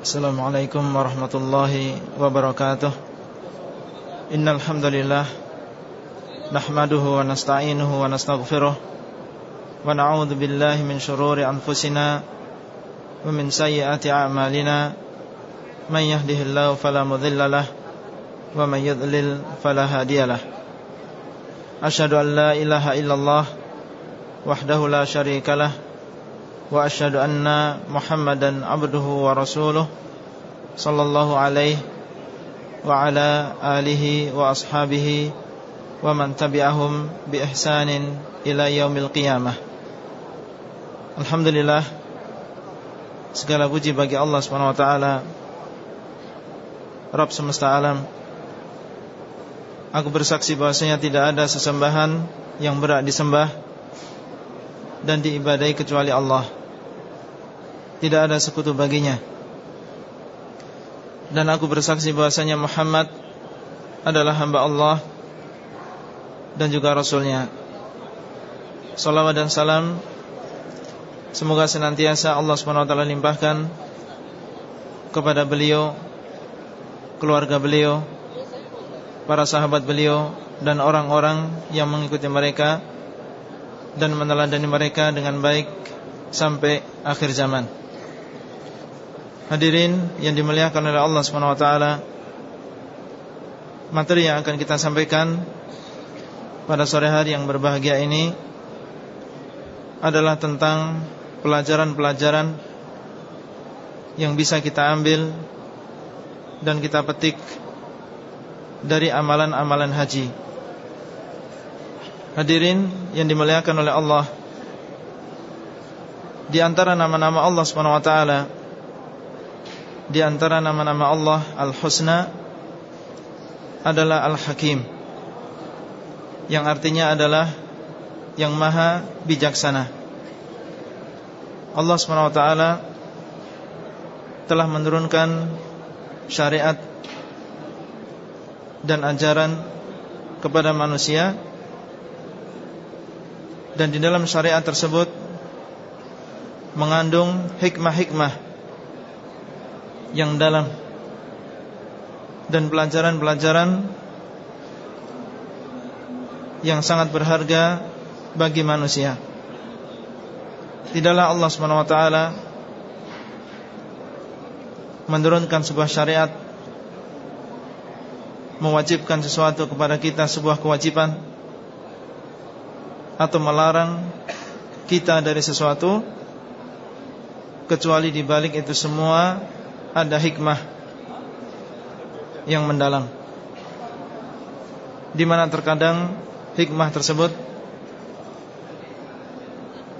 Assalamualaikum warahmatullahi wabarakatuh. Innal hamdalillah nahmaduhu wa nasta'inuhu wa nastaghfiruh wa na'udzu billahi min shururi anfusina wa min sayyiati a'malina. Man yahdihillahu fala mudilla wa man yudlil fala hadiyalah Ashhadu an la ilaha illallah wahdahu la syarikalah abduhu wa rasuluh sallallahu alaihi wa ala alihi wa ashabihi wa man tabi'ahum bi ihsanin ila yaumil qiyamah Alhamdulillah segala puji bagi Allah taala Rabb semesta alam Aku bersaksi bahwasanya tidak ada sesembahan yang berat disembah dan diibadai kecuali Allah. Tidak ada sekutu baginya. Dan aku bersaksi bahwasanya Muhammad adalah hamba Allah dan juga Rasulnya. Salawat dan salam semoga senantiasa Allah swt limpahkan kepada beliau, keluarga beliau para sahabat beliau dan orang-orang yang mengikuti mereka dan meneladani mereka dengan baik sampai akhir zaman. Hadirin yang dimuliakan oleh Allah taala, materi yang akan kita sampaikan pada sore hari yang berbahagia ini adalah tentang pelajaran-pelajaran yang bisa kita ambil dan kita petik dari amalan-amalan haji. Hadirin yang dimuliakan oleh Allah, di antara nama-nama Allah Subhanahu wa taala, di antara nama-nama Allah Al-Husna adalah Al-Hakim. Yang artinya adalah yang maha bijaksana. Allah taala telah menurunkan syariat dan ajaran kepada manusia dan di dalam syariat tersebut mengandung hikmah-hikmah yang dalam dan pelajaran-pelajaran yang sangat berharga bagi manusia. Tidaklah Allah SWT menurunkan sebuah syariat mewajibkan sesuatu kepada kita sebuah kewajiban atau melarang kita dari sesuatu kecuali di balik itu semua ada hikmah yang mendalam. Di mana terkadang hikmah tersebut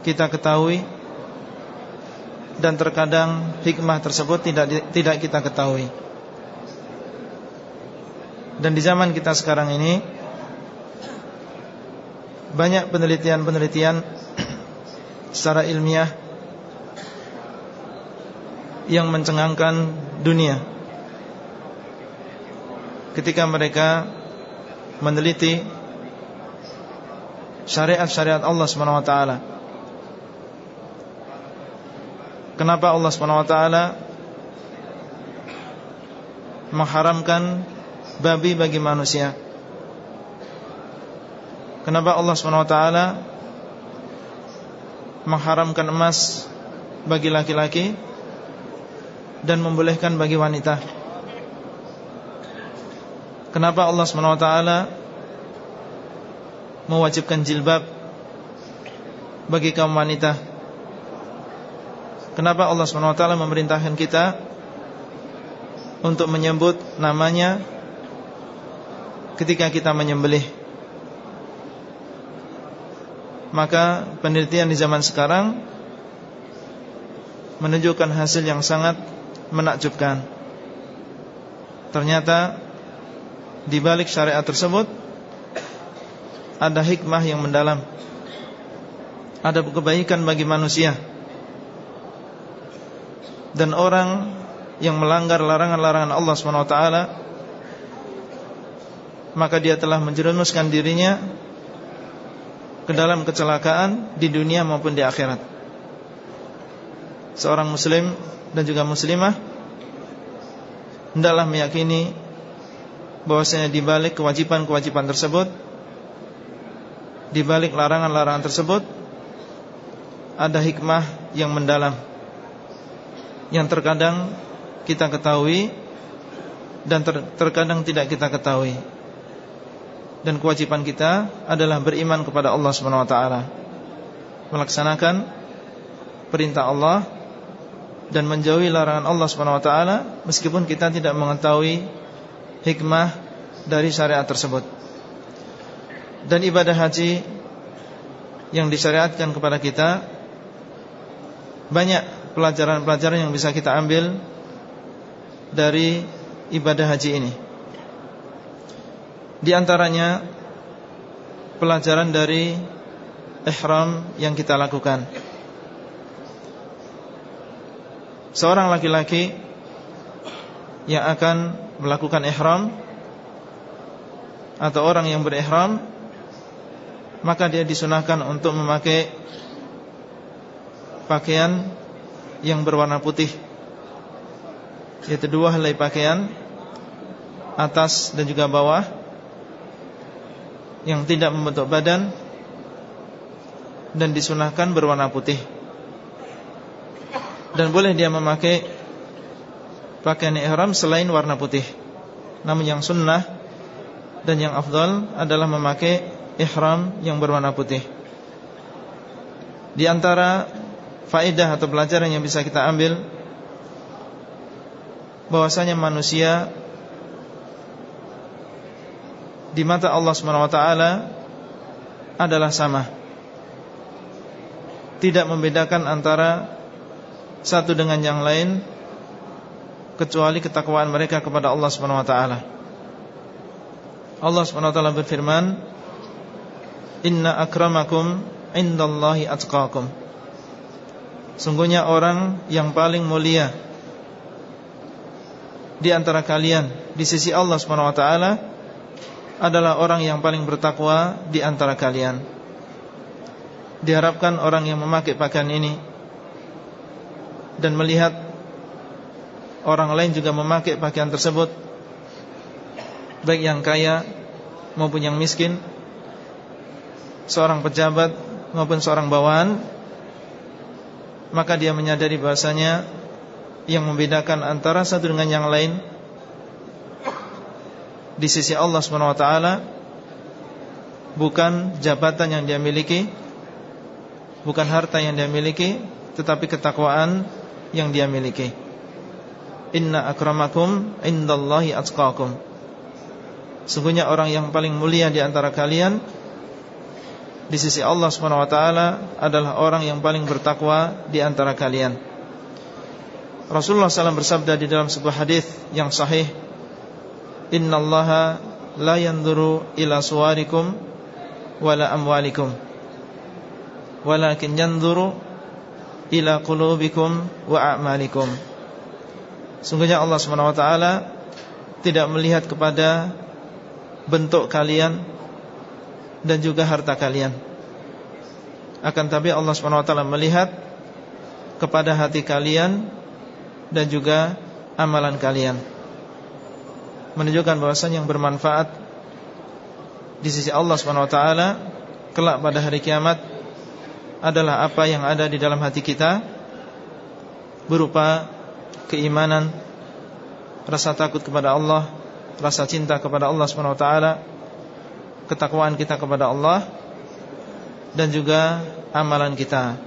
kita ketahui dan terkadang hikmah tersebut tidak tidak kita ketahui. Dan di zaman kita sekarang ini Banyak penelitian-penelitian Secara ilmiah Yang mencengangkan dunia. Ketika mereka Meneliti Syariat-syariat Allah SWT Kenapa Allah SWT Mengharamkan babi bagi manusia. Kenapa Allah SWT mengharamkan emas bagi laki-laki dan membolehkan bagi wanita? Kenapa Allah SWT mewajibkan jilbab bagi kaum wanita? Kenapa Allah SWT memerintahkan kita untuk menyebut namanya ketika kita menyembelih Maka penelitian di zaman sekarang Menunjukkan hasil yang sangat menakjubkan. Ternyata Di balik syariat tersebut Ada hikmah yang mendalam. Ada kebaikan bagi manusia. Dan orang yang melanggar larangan-larangan Allah SWT maka dia telah menjerumuskan dirinya ke dalam kecelakaan di dunia maupun di akhirat. Seorang muslim dan juga muslimah hendaklah meyakini bahwasanya di balik kewajiban-kewajiban tersebut di balik larangan-larangan tersebut ada hikmah yang mendalam yang terkadang kita ketahui dan ter terkadang tidak kita ketahui. Dan kewajiban kita adalah beriman kepada Allah Subhanahu wa taala. Melaksanakan perintah Allah dan menjauhi larangan Allah Subhanahu wa taala meskipun kita tidak mengetahui hikmah dari syariat tersebut. Dan ibadah haji yang disyariatkan kepada kita banyak pelajaran-pelajaran yang bisa kita ambil dari ibadah haji ini. Di antaranya pelajaran dari ihram yang kita lakukan. Seorang laki-laki yang akan melakukan ihram atau orang yang berihram maka dia disunahkan untuk memakai pakaian yang berwarna putih. Yaitu dua helai pakaian atas dan juga bawah yang tidak membentuk badan dan disunahkan berwarna putih dan boleh dia memakai pakaian ihram selain warna putih. Namun yang sunnah dan yang afdal adalah memakai ihram yang berwarna putih. Di antara faedah atau pelajaran yang bisa kita ambil bahwasanya manusia di mata Allah SWT adalah sama. Tidak membedakan antara Satu dengan yang lain Kecuali ketakwaan mereka kepada Allah SWT Allah SWT berfirman Inna akramakum indallahi atqakum Sungguhnya orang yang paling mulia Di antara kalian Di sisi Allah SWT adalah orang yang paling bertakwa di antara kalian. Diharapkan orang yang memakai pakaian ini dan melihat orang lain juga memakai pakaian tersebut, baik yang kaya maupun yang miskin, seorang pejabat maupun seorang bawahan, maka dia menyadari bahasanya yang membedakan antara satu dengan yang lain di sisi Allah SWT bukan jabatan yang dia miliki, bukan harta yang dia miliki, tetapi ketakwaan yang dia miliki. Inna akramakum indallahi atqakum. Sungguhnya orang yang paling mulia di antara kalian di sisi Allah SWT adalah orang yang paling bertakwa di antara kalian. Rasulullah SAW bersabda di dalam sebuah hadis yang sahih Inna allaha la yanduru ila suwarikum wala amwalikum walakin yanduru ila qulubikum wa a'malikum. Sungguhnya Allah SWT tidak melihat kepada bentuk kalian dan juga harta kalian. Akan tapi Allah SWT melihat kepada hati kalian dan juga amalan kalian. Menunjukkan bahwasanya yang bermanfaat di sisi Allah taala kelak pada hari kiamat adalah apa yang ada di dalam hati kita berupa keimanan, rasa takut kepada Allah, rasa cinta kepada Allah taala, ketakwaan kita kepada Allah dan juga amalan kita.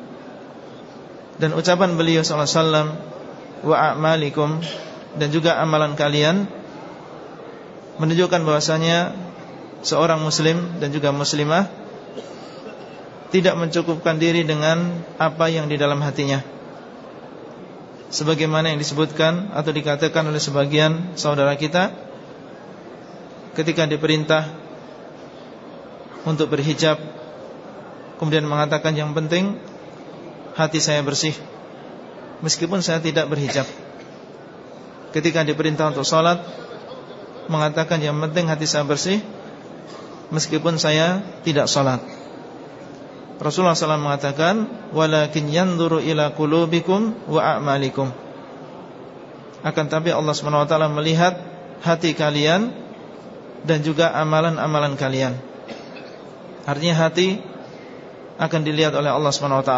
Dan ucapan beliau sallallahu alaihi wasallam wa a'malikum dan juga amalan kalian menunjukkan bahwasanya seorang muslim dan juga muslimah tidak mencukupkan diri dengan apa yang di dalam hatinya. Sebagaimana yang disebutkan atau dikatakan oleh sebagian saudara kita ketika diperintah untuk berhijab kemudian mengatakan yang penting hati saya bersih meskipun saya tidak berhijab. Ketika diperintah untuk sholat mengatakan yang penting hati saya bersih meskipun saya tidak salat. Rasulullah SAW mengatakan walakin yanzuru ila qulubikum wa a'malikum. Akan tapi Allah SWT melihat hati kalian Dan juga amalan-amalan kalian. Artinya hati akan dilihat oleh Allah SWT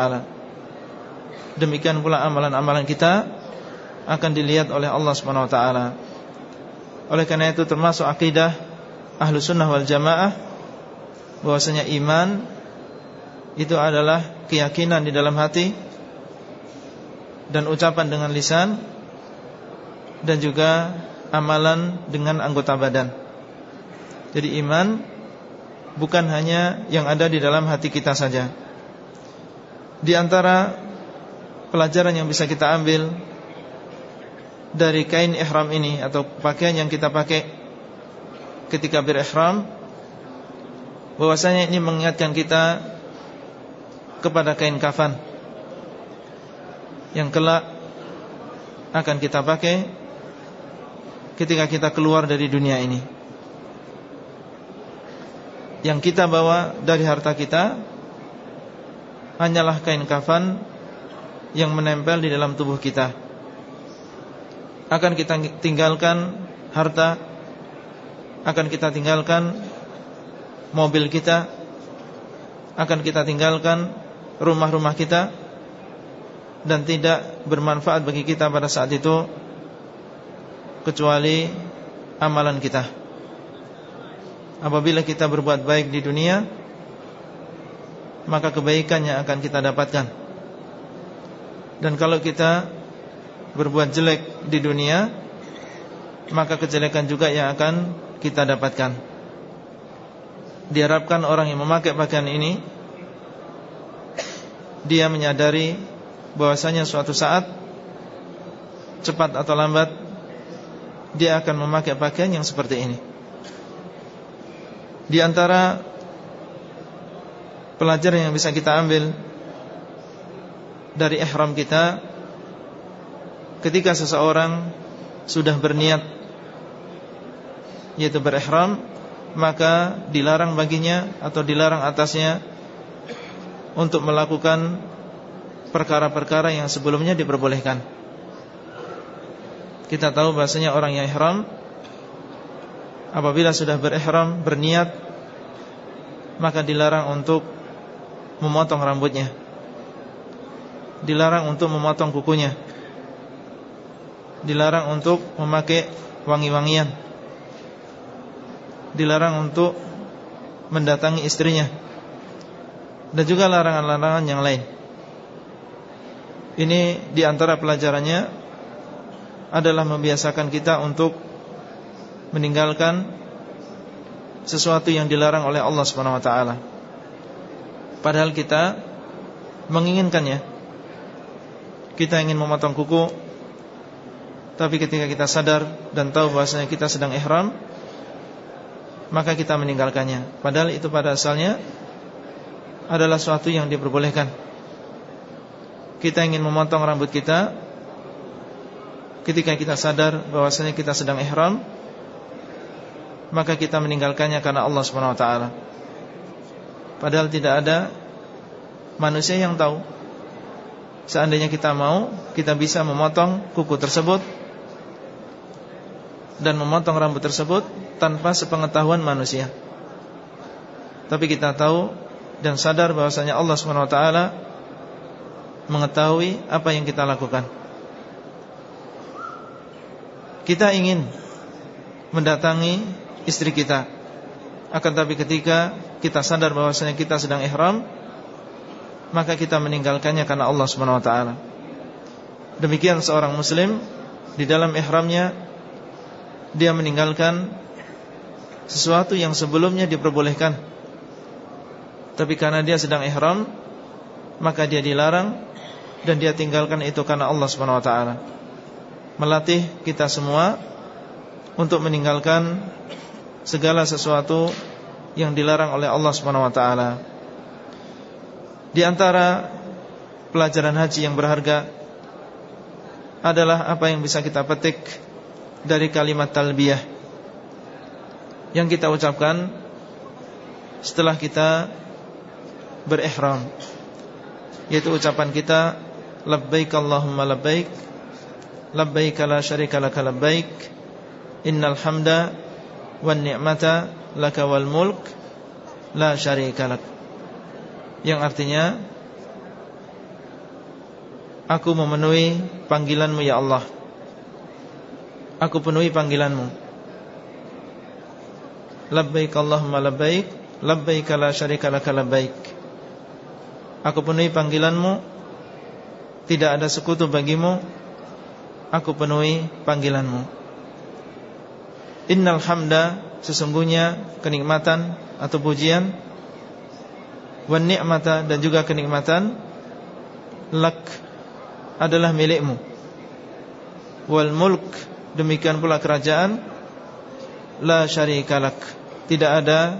Demikian pula amalan-amalan kita Akan dilihat oleh Allah SWT Oleh karena itu termasuk akidah Ahlu sunnah wal jamaah bahwasanya iman Itu adalah keyakinan di dalam hati Dan ucapan dengan lisan Dan juga amalan dengan anggota badan. Jadi iman Bukan hanya yang ada di dalam hati kita saja. Di antara Pelajaran yang bisa kita ambil Dari kain ihram ini Atau pakaian yang kita pakai Ketika berihram bahwasanya ini mengingatkan kita kepada kain kafan yang kelak akan kita pakai ketika kita keluar dari dunia ini. Yang kita bawa dari harta kita hanyalah kain kafan yang menempel di dalam tubuh kita. Akan kita tinggalkan harta, akan kita tinggalkan mobil kita akan kita tinggalkan rumah-rumah kita dan tidak bermanfaat bagi kita pada saat itu kecuali amalan kita. Apabila kita berbuat baik di dunia, maka kebaikannya akan kita dapatkan. Dan kalau kita berbuat jelek di dunia, maka kejelekan juga yang akan kita dapatkan diharapkan orang yang memakai pakaian ini dia menyadari bahwasanya suatu saat cepat atau lambat dia akan memakai pakaian yang seperti ini. Di antara pelajaran yang bisa kita ambil dari ihram kita ketika seseorang sudah berniat yaitu berihram maka dilarang baginya atau dilarang atasnya untuk melakukan perkara-perkara yang sebelumnya diperbolehkan. Kita tahu bahasanya orang yang ihram apabila sudah berihram berniat maka dilarang untuk memotong rambutnya. Dilarang untuk memotong kukunya. Dilarang untuk memakai wangi-wangian dilarang untuk mendatangi istrinya dan juga larangan-larangan yang lain. Ini di antara pelajarannya adalah membiasakan kita untuk meninggalkan sesuatu yang dilarang oleh Allah Subhanahu wa taala. Padahal kita menginginkannya. Kita ingin memotong kuku tapi ketika kita sadar dan tahu bahwasanya kita sedang ihram maka kita meninggalkannya. Padahal itu pada asalnya adalah suatu yang diperbolehkan. Kita ingin memotong rambut kita ketika kita sadar bahwasanya kita sedang ihram, maka kita meninggalkannya karena Allah Subhanahu wa taala. Padahal tidak ada manusia yang tahu Seandainya kita mau Kita bisa memotong kuku tersebut Dan memotong rambut tersebut tanpa sepengetahuan manusia. Tapi kita tahu dan sadar bahwasanya Allah SWT mengetahui apa yang kita lakukan. Kita ingin mendatangi istri kita. Akan tapi ketika kita sadar bahwasanya kita sedang ihram, maka kita meninggalkannya karena Allah SWT. Demikian seorang muslim di dalam ihramnya dia meninggalkan sesuatu yang sebelumnya diperbolehkan Tapi karena dia sedang ihram Maka dia dilarang Dan dia tinggalkan itu karena Allah SWT Melatih kita semua Untuk meninggalkan Segala sesuatu Yang dilarang oleh Allah SWT Di antara Pelajaran haji yang berharga Adalah apa yang bisa kita petik Dari kalimat talbiyah yang kita ucapkan setelah kita berihram. Yaitu ucapan kita labbaik Allahumma labbaik labbaik la syarika laka labbaik innal hamda wan ni'mata laka wal mulk la syarika lak. Yang artinya aku memenuhi panggilanmu ya Allah. Aku penuhi panggilanmu. Labbaik Allahumma labbaik labbaik la syarika laka labbaik aku penuhi panggilanmu. Tidak ada sekutu bagimu. Aku penuhi panggilanmu. Innal hamda sesungguhnya kenikmatan atau pujian. Wan ni'mata dan juga kenikmatan. Lak adalah milikmu. Wal mulk demikian pula kerajaan. La syarikalak tidak ada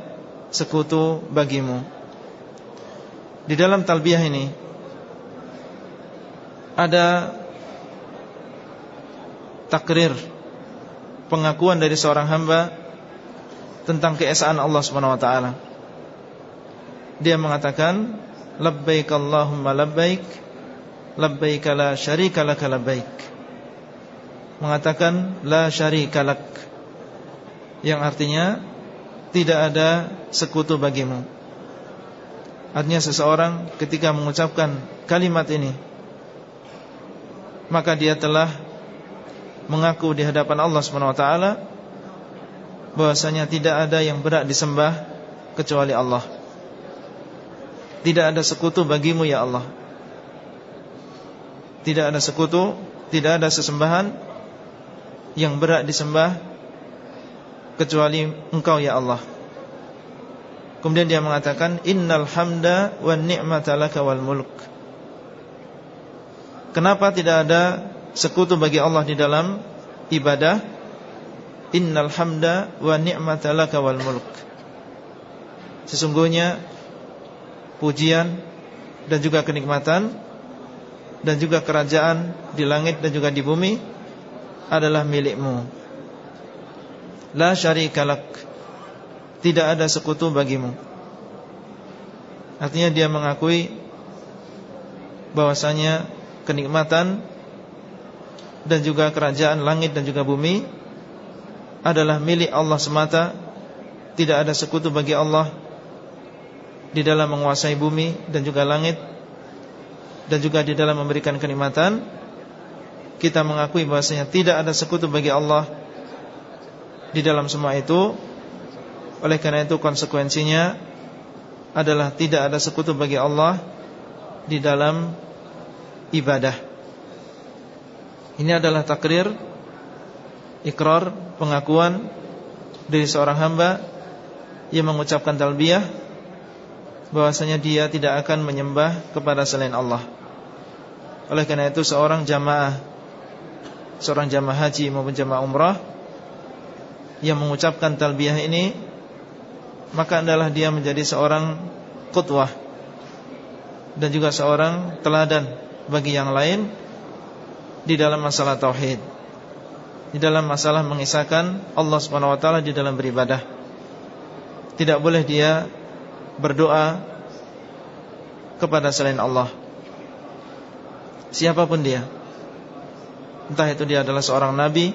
sekutu bagimu di dalam talbiyah ini ada takrir pengakuan dari seorang hamba tentang keesaan Allah taala. Dia mengatakan labbaik Allahumma labbaik labbaik la syarika lak labbaik. Mengatakan la syarika lak yang artinya tidak ada sekutu bagimu. Artinya seseorang ketika mengucapkan kalimat ini maka dia telah mengaku di hadapan Allah taala bahwasanya tidak ada yang berat disembah kecuali Allah. Tidak ada sekutu bagimu ya Allah. Tidak ada sekutu, tidak ada sesembahan yang berat disembah kecuali Engkau ya Allah. Kemudian dia mengatakan innal hamda wan ni'mata laka wal mulk. Kenapa tidak ada sekutu bagi Allah di dalam ibadah? Innal hamda wa ni'mata laka wal mulk. Sesungguhnya pujian dan juga kenikmatan dan juga kerajaan di langit dan juga di bumi adalah milikmu. La syarikalak tidak ada sekutu bagimu. Artinya dia mengakui bahwasanya kenikmatan dan juga kerajaan langit dan juga bumi adalah milik Allah semata. Tidak ada sekutu bagi Allah di dalam menguasai bumi dan juga langit dan juga di dalam memberikan kenikmatan. Kita mengakui bahwasanya tidak ada sekutu bagi Allah di dalam semua itu oleh karena itu konsekuensinya adalah tidak ada sekutu bagi Allah di dalam ibadah. Ini adalah takrir Ikrar, pengakuan Dari seorang hamba Yang mengucapkan talbiyah bahwasanya dia tidak akan menyembah Kepada selain Allah. Oleh karena itu seorang jamaah Seorang jamaah haji maupun jamaah umrah Yang mengucapkan talbiyah ini Maka adalah dia menjadi seorang Kutwah Dan juga seorang teladan Bagi yang lain di dalam masalah tauhid di dalam masalah mengisahkan Allah Subhanahu wa taala di dalam beribadah. Tidak boleh dia berdoa kepada selain Allah. Siapa pun dia entah itu dia adalah seorang nabi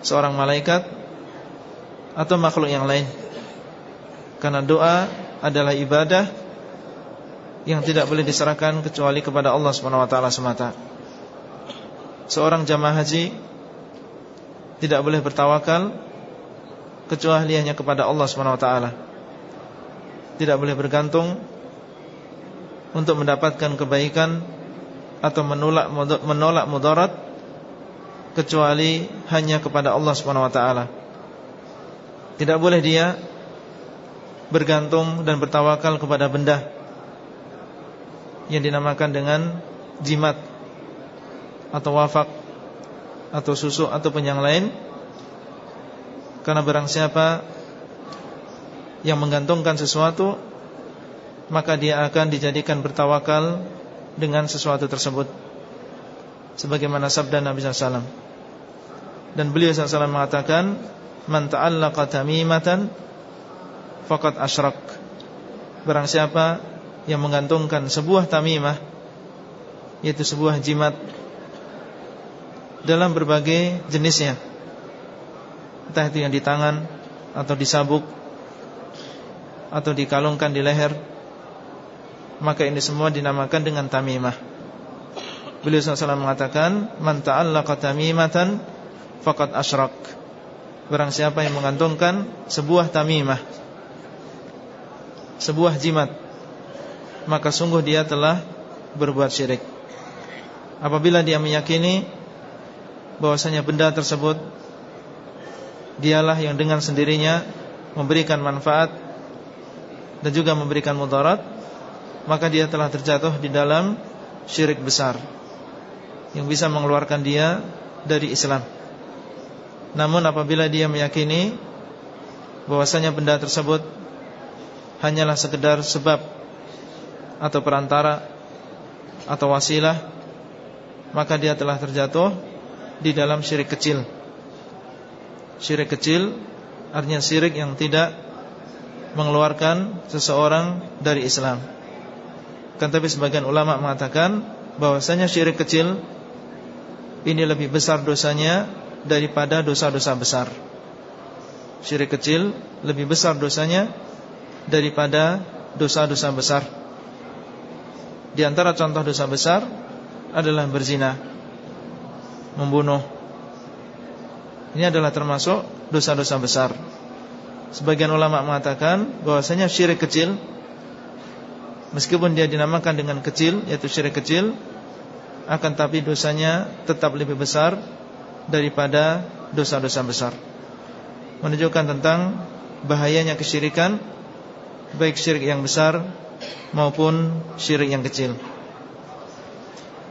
seorang malaikat atau makhluk yang lain karena doa adalah ibadah yang tidak boleh diserahkan kecuali kepada Allah taala semata seorang jamaah haji tidak boleh bertawakal kecuali hanya kepada Allah taala. Tidak boleh bergantung untuk mendapatkan kebaikan atau menolak menolak mudarat kecuali hanya kepada Allah taala. Tidak boleh dia bergantung dan bertawakal kepada benda yang dinamakan dengan jimat atau wafak atau susu atau yang lain. Karena barang siapa yang menggantungkan sesuatu maka dia akan dijadikan bertawakal dengan sesuatu tersebut. Sebagaimana sabda Nabi SAW dan beliau SAW mengatakan man ta'allaqa tamimatan faqad asyrak. Barang siapa yang menggantungkan sebuah tamimah yaitu sebuah jimat dalam berbagai jenisnya. Entah itu yang di tangan Atau di sabuk Atau dikalungkan di leher Maka ini semua dinamakan dengan tamimah. Beliau SAW mengatakan Man ta'allaqa tamimatan Fakat asyrak. Barang siapa yang mengantungkan Sebuah tamimah Sebuah jimat Maka sungguh dia telah Berbuat syirik. Apabila dia meyakini bahwasanya benda tersebut dialah yang dengan sendirinya memberikan manfaat dan juga memberikan mudarat maka dia telah terjatuh di dalam syirik besar yang bisa mengeluarkan dia dari Islam. Namun apabila dia meyakini bahwasanya benda tersebut hanyalah sekedar sebab atau perantara atau wasilah maka dia telah terjatuh di dalam syirik kecil Syirik kecil artinya syirik yang tidak mengeluarkan seseorang dari Islam Kan tapi sebagian ulama mengatakan bahwasanya syirik kecil ini lebih besar dosanya daripada dosa-dosa besar. Syirik kecil lebih besar dosanya daripada dosa-dosa besar. Di antara contoh dosa besar adalah berzina membunuh. Ini adalah termasuk dosa-dosa besar. Sebagian ulama mengatakan bahwasanya syirik kecil meskipun dia dinamakan dengan kecil yaitu syirik kecil akan tapi dosanya tetap lebih besar daripada dosa-dosa besar. Menunjukkan tentang bahayanya kesyirikan baik syirik yang besar maupun syirik yang kecil.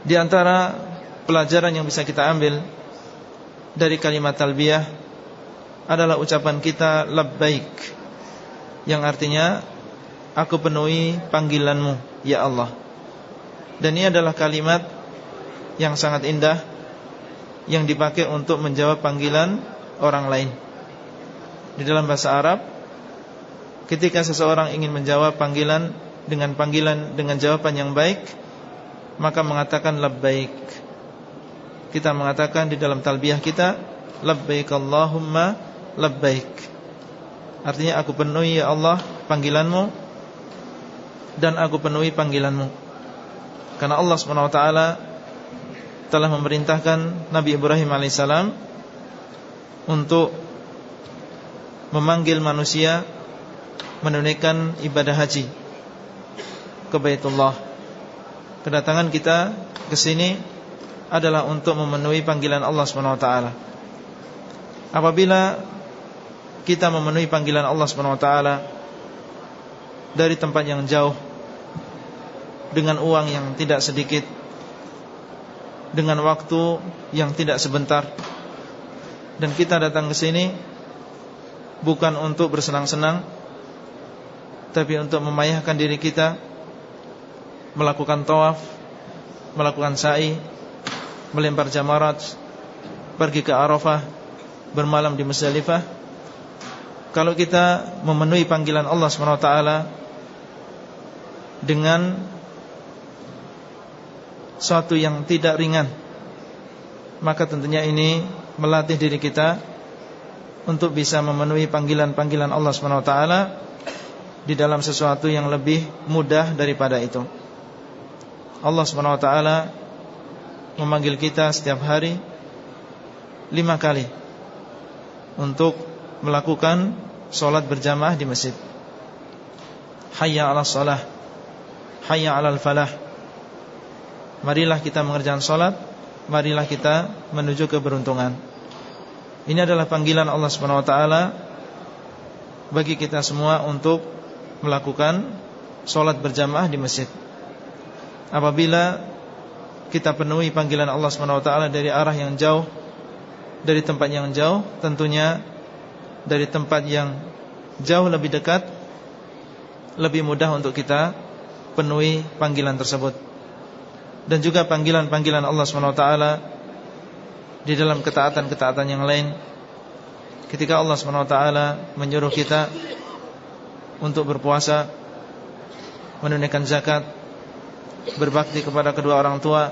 Di antara pelajaran yang bisa kita ambil dari kalimat talbiyah adalah ucapan kita labbaik yang artinya aku penuhi panggilanmu ya Allah. Dan ini adalah kalimat yang sangat indah yang dipakai untuk menjawab panggilan orang lain. Di dalam bahasa Arab ketika seseorang ingin menjawab panggilan dengan panggilan dengan jawaban yang baik maka mengatakan labbaik kita mengatakan di dalam talbiyah kita labbaik Allahumma labbaik. Artinya aku penuhi ya Allah panggilanmu dan aku penuhi panggilanmu. Karena Allah taala telah memerintahkan Nabi Ibrahim alaihissalam untuk memanggil manusia menunaikan ibadah haji ke Baitullah. Kedatangan kita ke sini adalah untuk memenuhi panggilan Allah SWT Apabila kita memenuhi panggilan Allah SWT Dari tempat yang jauh Dengan uang yang tidak sedikit Dengan waktu yang tidak sebentar Dan kita datang ke sini Bukan untuk bersenang-senang Tapi untuk memayahkan diri kita Melakukan tawaf Melakukan sa'i melempar jamarat, pergi ke Arafah, bermalam di Musdalifah. Kalau kita memenuhi panggilan Allah SWT dengan suatu yang tidak ringan, maka tentunya ini melatih diri kita untuk bisa memenuhi panggilan-panggilan Allah SWT di dalam sesuatu yang lebih mudah daripada itu. Allah SWT memanggil kita setiap hari lima kali untuk melakukan solat berjamaah di masjid. Hayya 'ala salah, hayya 'alal falah. Marilah kita mengerjakan solat, marilah kita menuju keberuntungan. Ini adalah panggilan Allah Subhanahu wa taala bagi kita semua untuk melakukan solat berjamaah di masjid. Apabila kita penuhi panggilan Allah SWT dari arah yang jauh Dari tempat yang jauh Tentunya dari tempat yang jauh lebih dekat Lebih mudah untuk kita penuhi panggilan tersebut Dan juga panggilan-panggilan Allah SWT Di dalam ketaatan-ketaatan yang lain Ketika Allah SWT menyuruh kita Untuk berpuasa Menunaikan zakat berbakti kepada kedua orang tua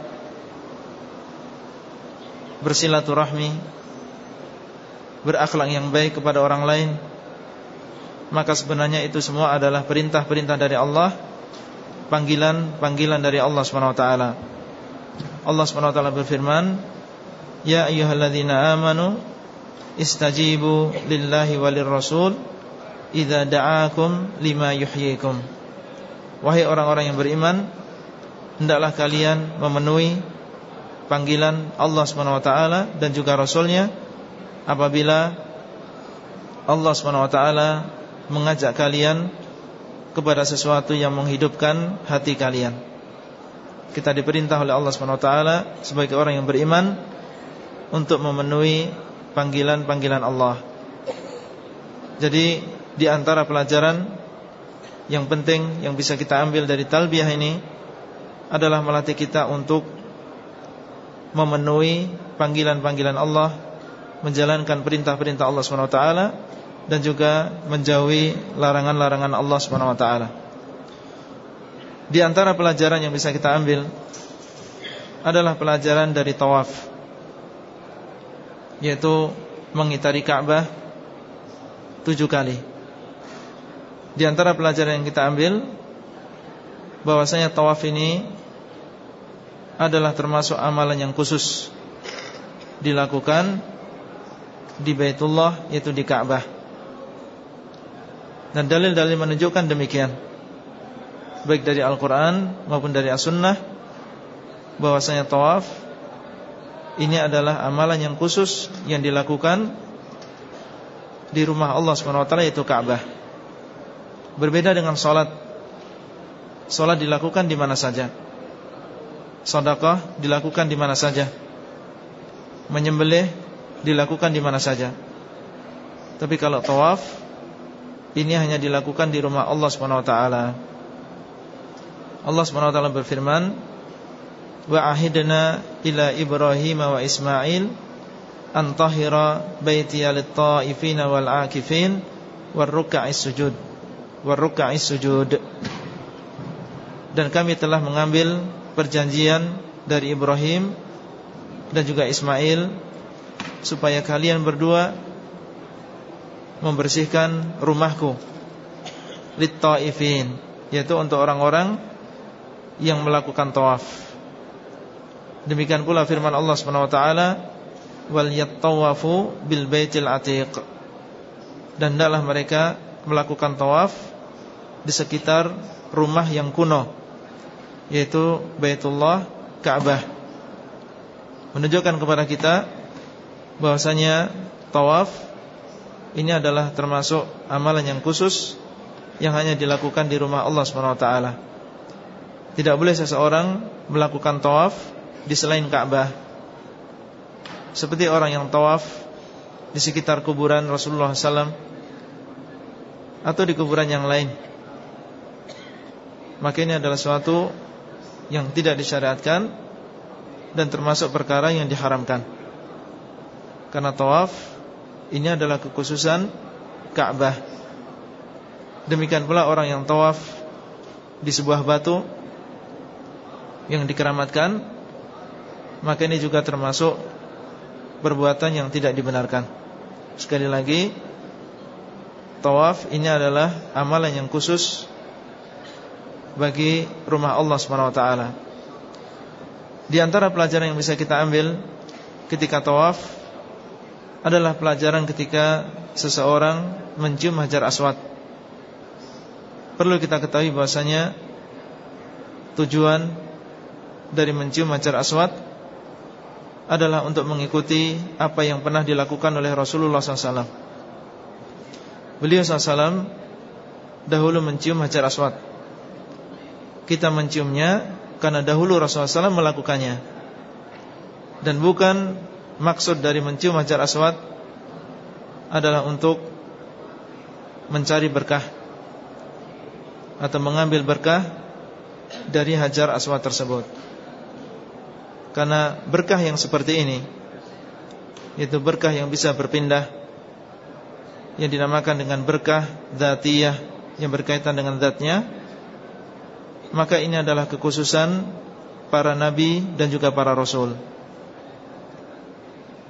bersilaturahmi, berakhlak yang baik kepada orang lain, maka sebenarnya itu semua adalah perintah-perintah dari Allah, panggilan-panggilan dari Allah SWT. Allah SWT berfirman, Ya ayyuhalladzina amanu istajibu lillahi walir rasul idza da'akum lima yuhyikum. Wahai orang-orang yang beriman, hendaklah kalian memenuhi panggilan Allah SWT dan juga Rasulnya apabila Allah SWT mengajak kalian kepada sesuatu yang menghidupkan hati kalian. Kita diperintah oleh Allah SWT sebagai orang yang beriman untuk memenuhi panggilan-panggilan Allah. Jadi di antara pelajaran yang penting yang bisa kita ambil dari talbiyah ini adalah melatih kita untuk memenuhi panggilan-panggilan Allah, menjalankan perintah-perintah Allah SWT dan juga menjauhi larangan-larangan Allah SWT. Di antara pelajaran yang bisa kita ambil adalah pelajaran dari tawaf, yaitu mengitari Ka'bah tujuh kali. Di antara pelajaran yang kita ambil bahwasanya tawaf ini adalah termasuk amalan yang khusus dilakukan di Baitullah yaitu di Ka'bah. Dan dalil-dalil menunjukkan demikian. Baik dari Al-Qur'an maupun dari As-Sunnah bahwasanya tawaf ini adalah amalan yang khusus yang dilakukan di rumah Allah SWT yaitu Ka'bah. Berbeda dengan sholat. Sholat dilakukan di mana saja. Sedekah dilakukan di mana saja. Menyembelih dilakukan di mana saja. Tapi kalau tawaf Ini hanya dilakukan di rumah Allah SWT Allah SWT berfirman Wa ahidna ila Ibrahim wa Ismail Antahira baitiya lit-ta'ifina wal-akifin Warruka'is sujud Warruka'is sujud Dan kami telah mengambil perjanjian dari Ibrahim dan juga Ismail supaya kalian berdua membersihkan rumahku lit-taifin yaitu untuk orang-orang yang melakukan tawaf. Demikian pula firman Allah Subhanahu wa taala wal yattawafu bil baitil atiq. Dan hendaklah mereka melakukan tawaf di sekitar rumah yang kuno yaitu Baitullah Ka'bah. Menunjukkan kepada kita bahwasanya tawaf ini adalah termasuk amalan yang khusus yang hanya dilakukan di rumah Allah SWT Tidak boleh seseorang melakukan tawaf di selain Ka'bah. Seperti orang yang tawaf di sekitar kuburan Rasulullah SAW Atau di kuburan yang lain Maka ini adalah suatu yang tidak disyariatkan dan termasuk perkara yang diharamkan. Karena tawaf ini adalah kekhususan Ka'bah. Demikian pula orang yang tawaf di sebuah batu yang dikeramatkan, maka ini juga termasuk perbuatan yang tidak dibenarkan. Sekali lagi, tawaf ini adalah amalan yang khusus bagi rumah Allah SWT Di antara pelajaran yang bisa kita ambil ketika tawaf adalah pelajaran ketika seseorang mencium hajar aswad. Perlu kita ketahui bahwasanya tujuan dari mencium hajar aswad adalah untuk mengikuti apa yang pernah dilakukan oleh Rasulullah SAW. Beliau SAW dahulu mencium hajar aswad kita menciumnya karena dahulu Rasulullah SAW melakukannya. Dan bukan maksud dari mencium hajar aswad adalah untuk mencari berkah atau mengambil berkah dari hajar aswad tersebut. Karena berkah yang seperti ini itu berkah yang bisa berpindah yang dinamakan dengan berkah zatiyah yang berkaitan dengan zatnya maka ini adalah kekhususan para nabi dan juga para rasul.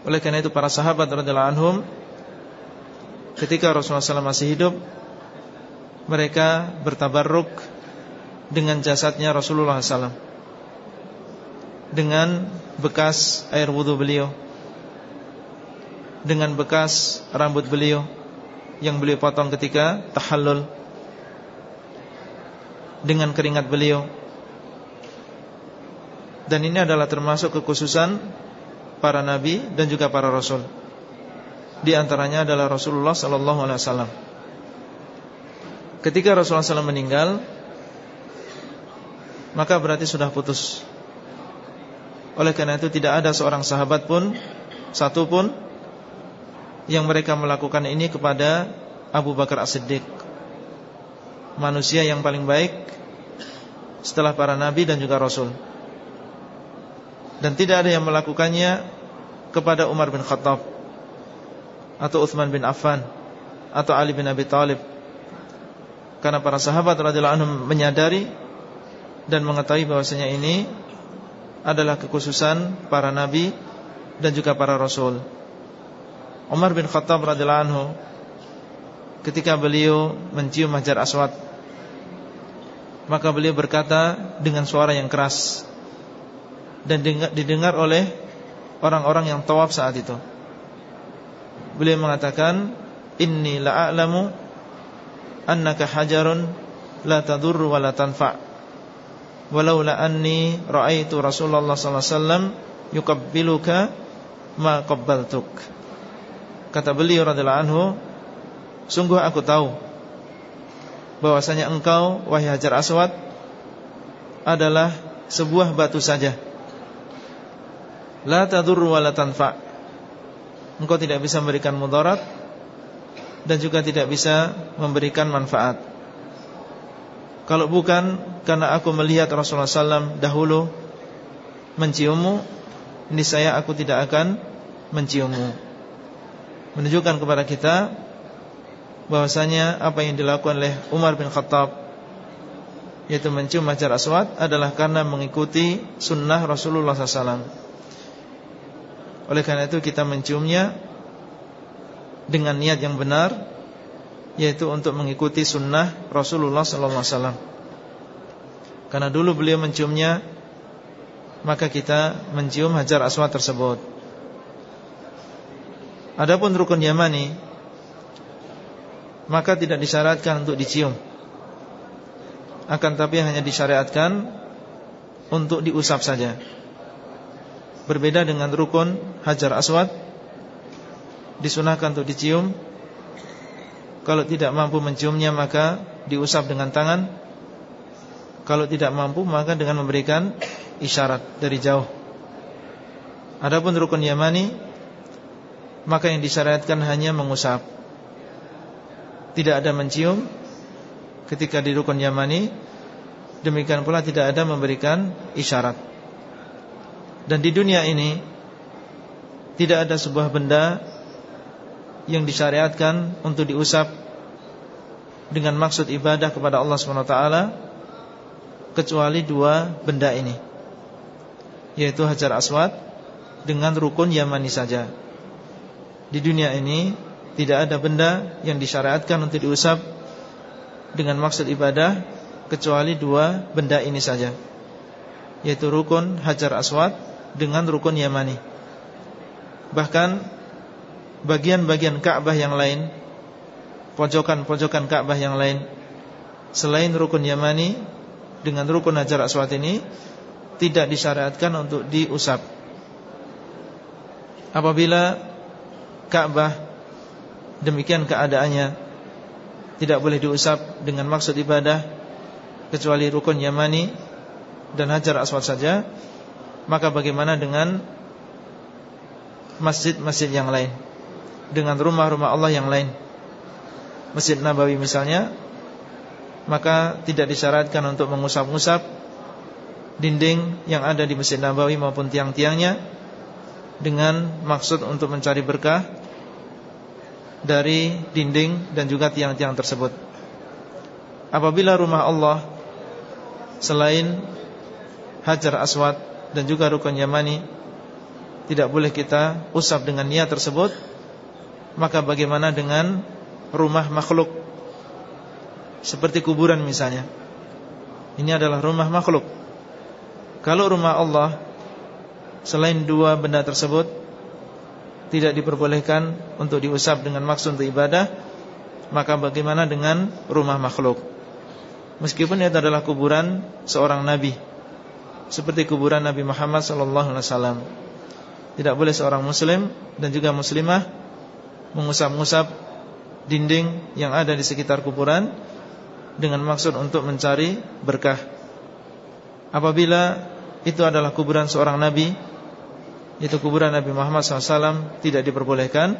Oleh karena itu para sahabat radhiyallahu anhum ketika Rasulullah SAW masih hidup mereka bertabarruk dengan jasadnya Rasulullah SAW dengan bekas air wudhu beliau. Dengan bekas rambut beliau yang beliau potong ketika tahallul dengan keringat beliau dan ini adalah termasuk kekhususan para nabi dan juga para rasul. Di antaranya adalah Rasulullah sallallahu alaihi wasallam. Ketika Rasulullah SAW meninggal, maka berarti sudah putus. Oleh karena itu tidak ada seorang sahabat pun satu pun yang mereka melakukan ini kepada Abu Bakar As-Siddiq. Manusia yang paling baik setelah para nabi dan juga rasul. Dan tidak ada yang melakukannya kepada Umar bin Khattab atau Uthman bin Affan atau Ali bin Abi Talib. Karena para sahabat radhiyallahu anhum menyadari dan mengetahui bahwasanya ini adalah kekhususan para nabi dan juga para rasul. Umar bin Khattab radhiyallahu anhu ketika beliau mencium Hajar Aswad maka beliau berkata dengan suara yang keras dan didengar oleh orang-orang yang tawaf saat itu. Beliau mengatakan, "Inni la'alamu annaka hajarun la tadurru wa la tanfa'. Walaula anni ra'aitu Rasulullah sallallahu alaihi wasallam yuqabbiluka ma qabbaltuk." Kata beliau radhiyallahu anhu, "Sungguh aku tahu bahwasanya engkau wahai Hajar Aswad adalah sebuah batu saja." La tadurru wa la tanfa. Engkau tidak bisa memberikan mudarat Dan juga tidak bisa memberikan manfaat. Kalau bukan Karena aku melihat Rasulullah SAW dahulu Menciummu Ini saya aku tidak akan Menciummu. Menunjukkan kepada kita bahwasanya apa yang dilakukan oleh Umar bin Khattab yaitu mencium Hajar Aswad adalah karena mengikuti sunnah Rasulullah SAW oleh karena itu kita menciumnya dengan niat yang benar yaitu untuk mengikuti sunnah Rasulullah wasallam. Karena dulu beliau menciumnya maka kita mencium Hajar Aswad tersebut. Adapun rukun Yamani maka tidak disyaratkan untuk dicium. Akan tapi hanya disyariatkan untuk diusap saja. Berbeda dengan rukun Hajar Aswad Disunahkan untuk dicium Kalau tidak mampu menciumnya maka diusap dengan tangan Kalau tidak mampu maka dengan memberikan isyarat dari jauh Adapun rukun Yamani Maka yang disyariatkan hanya mengusap Tidak ada mencium Ketika di rukun Yamani. Demikian pula tidak ada memberikan isyarat. Dan di dunia ini Tidak ada sebuah benda Yang disyariatkan Untuk diusap Dengan maksud ibadah kepada Allah SWT Kecuali dua benda ini Yaitu Hajar Aswad Dengan rukun Yamani saja. Di dunia ini Tidak ada benda yang disyariatkan Untuk diusap Dengan maksud ibadah Kecuali dua benda ini saja Yaitu rukun Hajar Aswad dengan rukun Yamani. Bahkan bagian-bagian Ka'bah yang lain, pojokan-pojokan Ka'bah yang lain selain rukun Yamani dengan rukun Hajar Aswad ini tidak disyariatkan untuk diusap. Apabila Ka'bah demikian keadaannya. Tidak boleh diusap dengan maksud ibadah kecuali rukun Yamani dan Hajar Aswad saja. Maka bagaimana dengan masjid-masjid yang lain? Dengan rumah-rumah Allah yang lain? Masjid Nabawi misalnya Maka tidak disyaratkan untuk mengusap-ngusap Dinding yang ada di Masjid Nabawi maupun tiang-tiangnya Dengan maksud untuk mencari berkah Dari dinding dan juga tiang-tiang tersebut. Apabila rumah Allah Selain Hajar Aswad dan juga rukun Yamani tidak boleh kita usap dengan niat tersebut Maka bagaimana dengan rumah makhluk? Seperti kuburan misalnya. Ini adalah rumah makhluk. Kalau rumah Allah Selain dua benda tersebut Tidak diperbolehkan Untuk diusap dengan maksud untuk ibadah Maka bagaimana dengan rumah makhluk? Meskipun itu adalah kuburan seorang nabi Seperti kuburan Nabi Muhammad SAW Tidak boleh seorang muslim Dan juga muslimah Mengusap-ngusap Dinding yang ada di sekitar kuburan Dengan maksud untuk mencari berkah. Apabila Itu adalah kuburan seorang nabi Itu kuburan Nabi Muhammad SAW Tidak diperbolehkan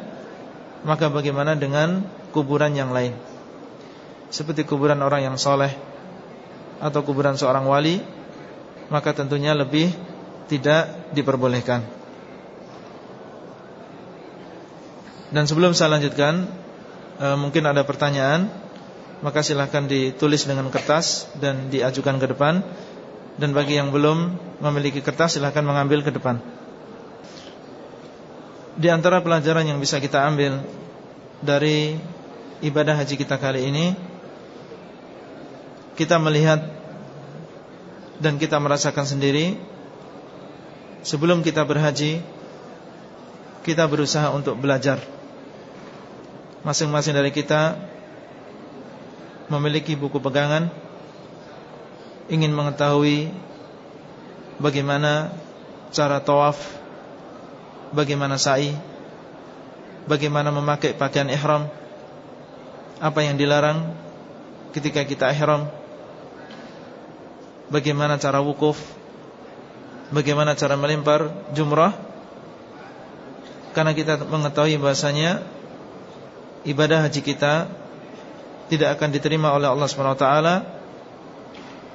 Maka bagaimana dengan kuburan yang lain Seperti kuburan orang yang soleh atau kuburan seorang wali maka tentunya lebih tidak diperbolehkan. Dan sebelum saya lanjutkan e, mungkin ada pertanyaan maka silahkan ditulis dengan kertas dan diajukan ke depan dan bagi yang belum memiliki kertas silahkan mengambil ke depan. Di antara pelajaran yang bisa kita ambil dari ibadah haji kita kali ini kita melihat dan kita merasakan sendiri sebelum kita berhaji kita berusaha untuk belajar. Masing-masing dari kita memiliki buku pegangan ingin mengetahui bagaimana cara tawaf bagaimana sa'i bagaimana memakai pakaian ihram apa yang dilarang ketika kita ihram bagaimana cara wukuf, bagaimana cara melempar jumrah. Karena kita mengetahui bahasanya ibadah haji kita tidak akan diterima oleh Allah SWT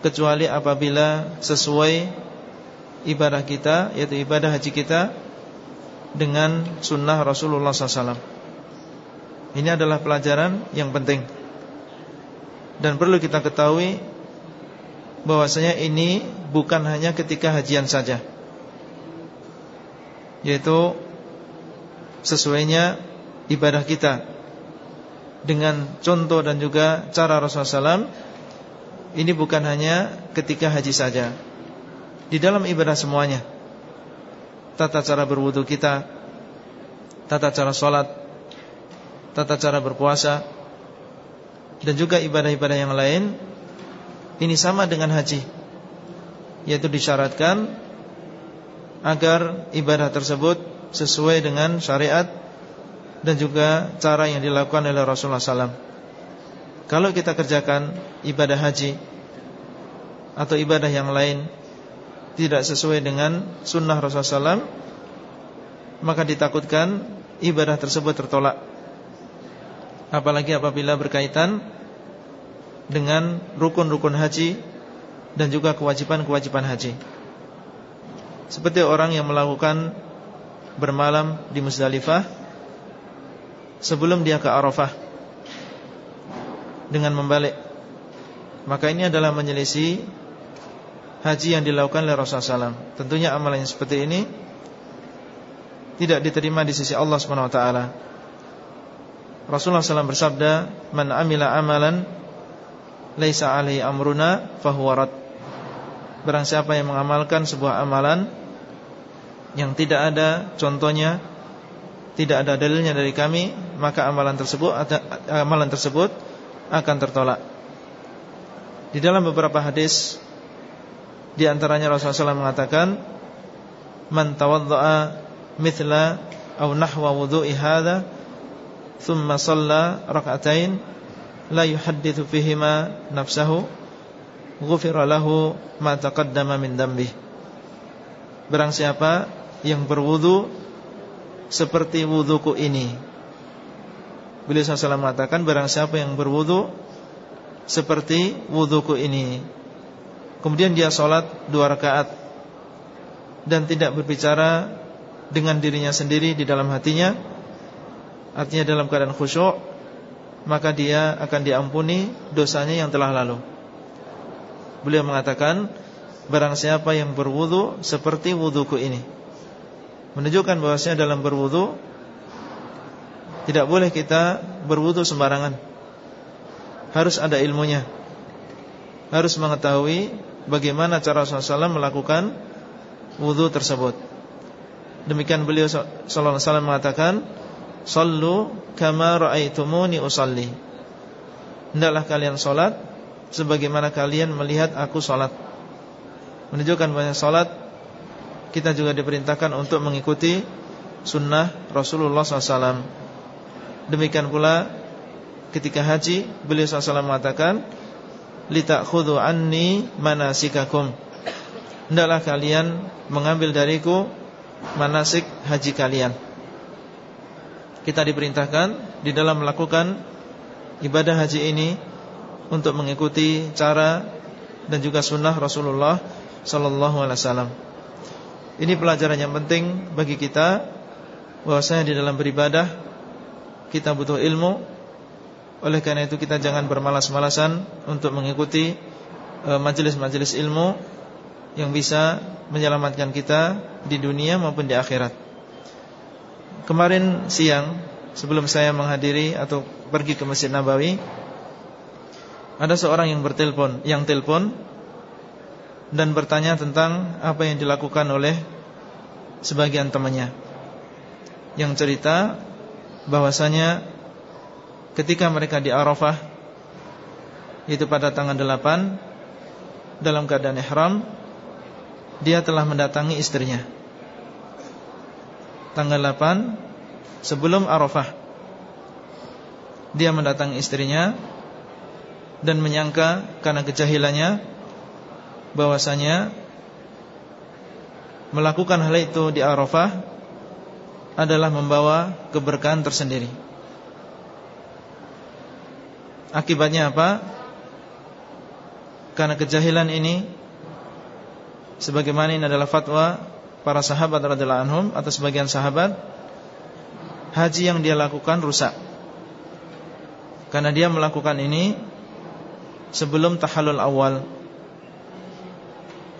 kecuali apabila sesuai ibadah kita yaitu ibadah haji kita dengan sunnah Rasulullah SAW. Ini adalah pelajaran yang penting. Dan perlu kita ketahui bahwasanya ini bukan hanya ketika hajian saja Yaitu Sesuainya ibadah kita Dengan contoh dan juga cara Rasulullah SAW Ini bukan hanya ketika haji saja. Di dalam ibadah semuanya Tata cara berwudu kita. Tata cara sholat. Tata cara berpuasa. Dan juga ibadah-ibadah yang lain. Ini sama dengan haji. Yaitu disyaratkan Agar ibadah tersebut Sesuai dengan syariat Dan juga cara yang dilakukan oleh Rasulullah SAW Kalau kita kerjakan ibadah haji Atau ibadah yang lain Tidak sesuai dengan sunnah Rasulullah SAW Maka ditakutkan Ibadah tersebut tertolak Apalagi apabila berkaitan dengan rukun-rukun haji dan juga kewajiban-kewajiban haji. Seperti orang yang melakukan bermalam di Musdalifah sebelum dia ke Arafah dengan membalik. Maka ini adalah menyelisih haji yang dilakukan oleh Rasulullah SAW. Tentunya amalan yang seperti ini tidak diterima di sisi Allah SWT. Rasulullah SAW bersabda, "Man amila amalan laisa alaihi amruna fahuwa Barang siapa yang mengamalkan sebuah amalan yang tidak ada contohnya, tidak ada dalilnya dari kami, maka amalan tersebut amalan tersebut akan tertolak. Di dalam beberapa hadis di antaranya Rasulullah SAW mengatakan man tawaddaa mithla aw nahwa wudu'i hadha thumma shalla rak'atain la yuhaddithu fihima nafsahu ghufira lahu ma taqaddama min dambih Barang siapa yang berwudu seperti wuduku ini. Beliau SAW mengatakan barang siapa yang berwudu seperti wuduku ini Kemudian dia sholat dua rakaat Dan tidak berbicara dengan dirinya sendiri di dalam hatinya Artinya dalam keadaan khusyuk maka dia akan diampuni dosanya yang telah lalu. Beliau mengatakan, barang siapa yang berwudu seperti wuduku ini. Menunjukkan bahwasanya dalam berwudu tidak boleh kita berwudu sembarangan. Harus ada ilmunya. Harus mengetahui bagaimana cara Rasulullah SAW melakukan wudu tersebut. Demikian beliau sallallahu alaihi wasallam mengatakan, "Shallu kama raaitumuni usalli." Hendaklah kalian salat sebagaimana kalian melihat aku salat. Menunjukkan bahwa salat kita juga diperintahkan untuk mengikuti sunnah Rasulullah SAW. Demikian pula ketika haji beliau SAW mengatakan, "Litakhudhu anni manasikakum." Hendaklah kalian mengambil dariku manasik haji kalian. Kita diperintahkan di dalam melakukan ibadah haji ini untuk mengikuti cara dan juga sunnah Rasulullah Sallallahu Alaihi Wasallam. Ini pelajaran yang penting bagi kita bahwasanya di dalam beribadah kita butuh ilmu. Oleh karena itu kita jangan bermalas-malasan untuk mengikuti e, majelis-majelis ilmu yang bisa menyelamatkan kita di dunia maupun di akhirat. Kemarin siang sebelum saya menghadiri atau pergi ke Masjid Nabawi ada seorang yang bertelpon, yang telpon dan bertanya tentang apa yang dilakukan oleh sebagian temannya. Yang cerita bahwasanya ketika mereka di Arafah yaitu pada tanggal 8 dalam keadaan ihram dia telah mendatangi istrinya. Tanggal 8 Sebelum Arafah Dia mendatangi istrinya Dan menyangka Karena kejahilannya bahwasanya Melakukan hal itu di Arafah Adalah membawa keberkahan tersendiri Akibatnya apa? Karena kejahilan ini sebagaimana ini adalah fatwa para sahabat radhiyallahu anhum atau sebagian sahabat haji yang dia lakukan rusak. Karena dia melakukan ini sebelum tahallul awal.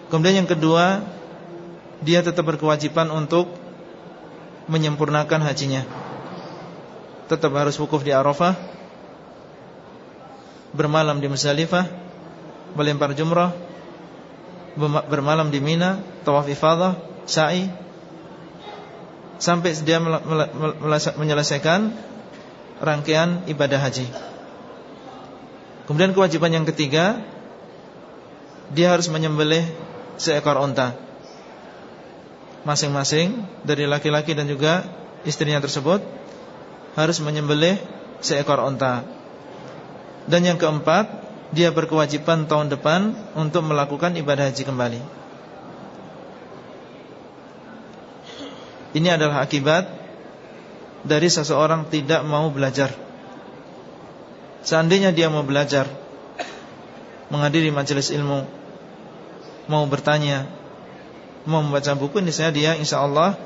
Kemudian yang kedua dia tetap berkewajiban untuk menyempurnakan hajinya. Tetap harus wukuf di Arafah bermalam di Muzdalifah melempar jumrah bermalam di Mina, tawaf ifadah, sa'i sampai dia menyelesaikan rangkaian ibadah haji. Kemudian kewajiban yang ketiga, dia harus menyembelih seekor onta. Masing-masing dari laki-laki dan juga istrinya tersebut harus menyembelih seekor onta. Dan yang keempat, dia berkewajiban tahun depan untuk melakukan ibadah haji kembali. Ini adalah akibat dari seseorang tidak mau belajar. Seandainya dia mau belajar, menghadiri majelis ilmu, mau bertanya, mau membaca buku, ini saya dia insya Allah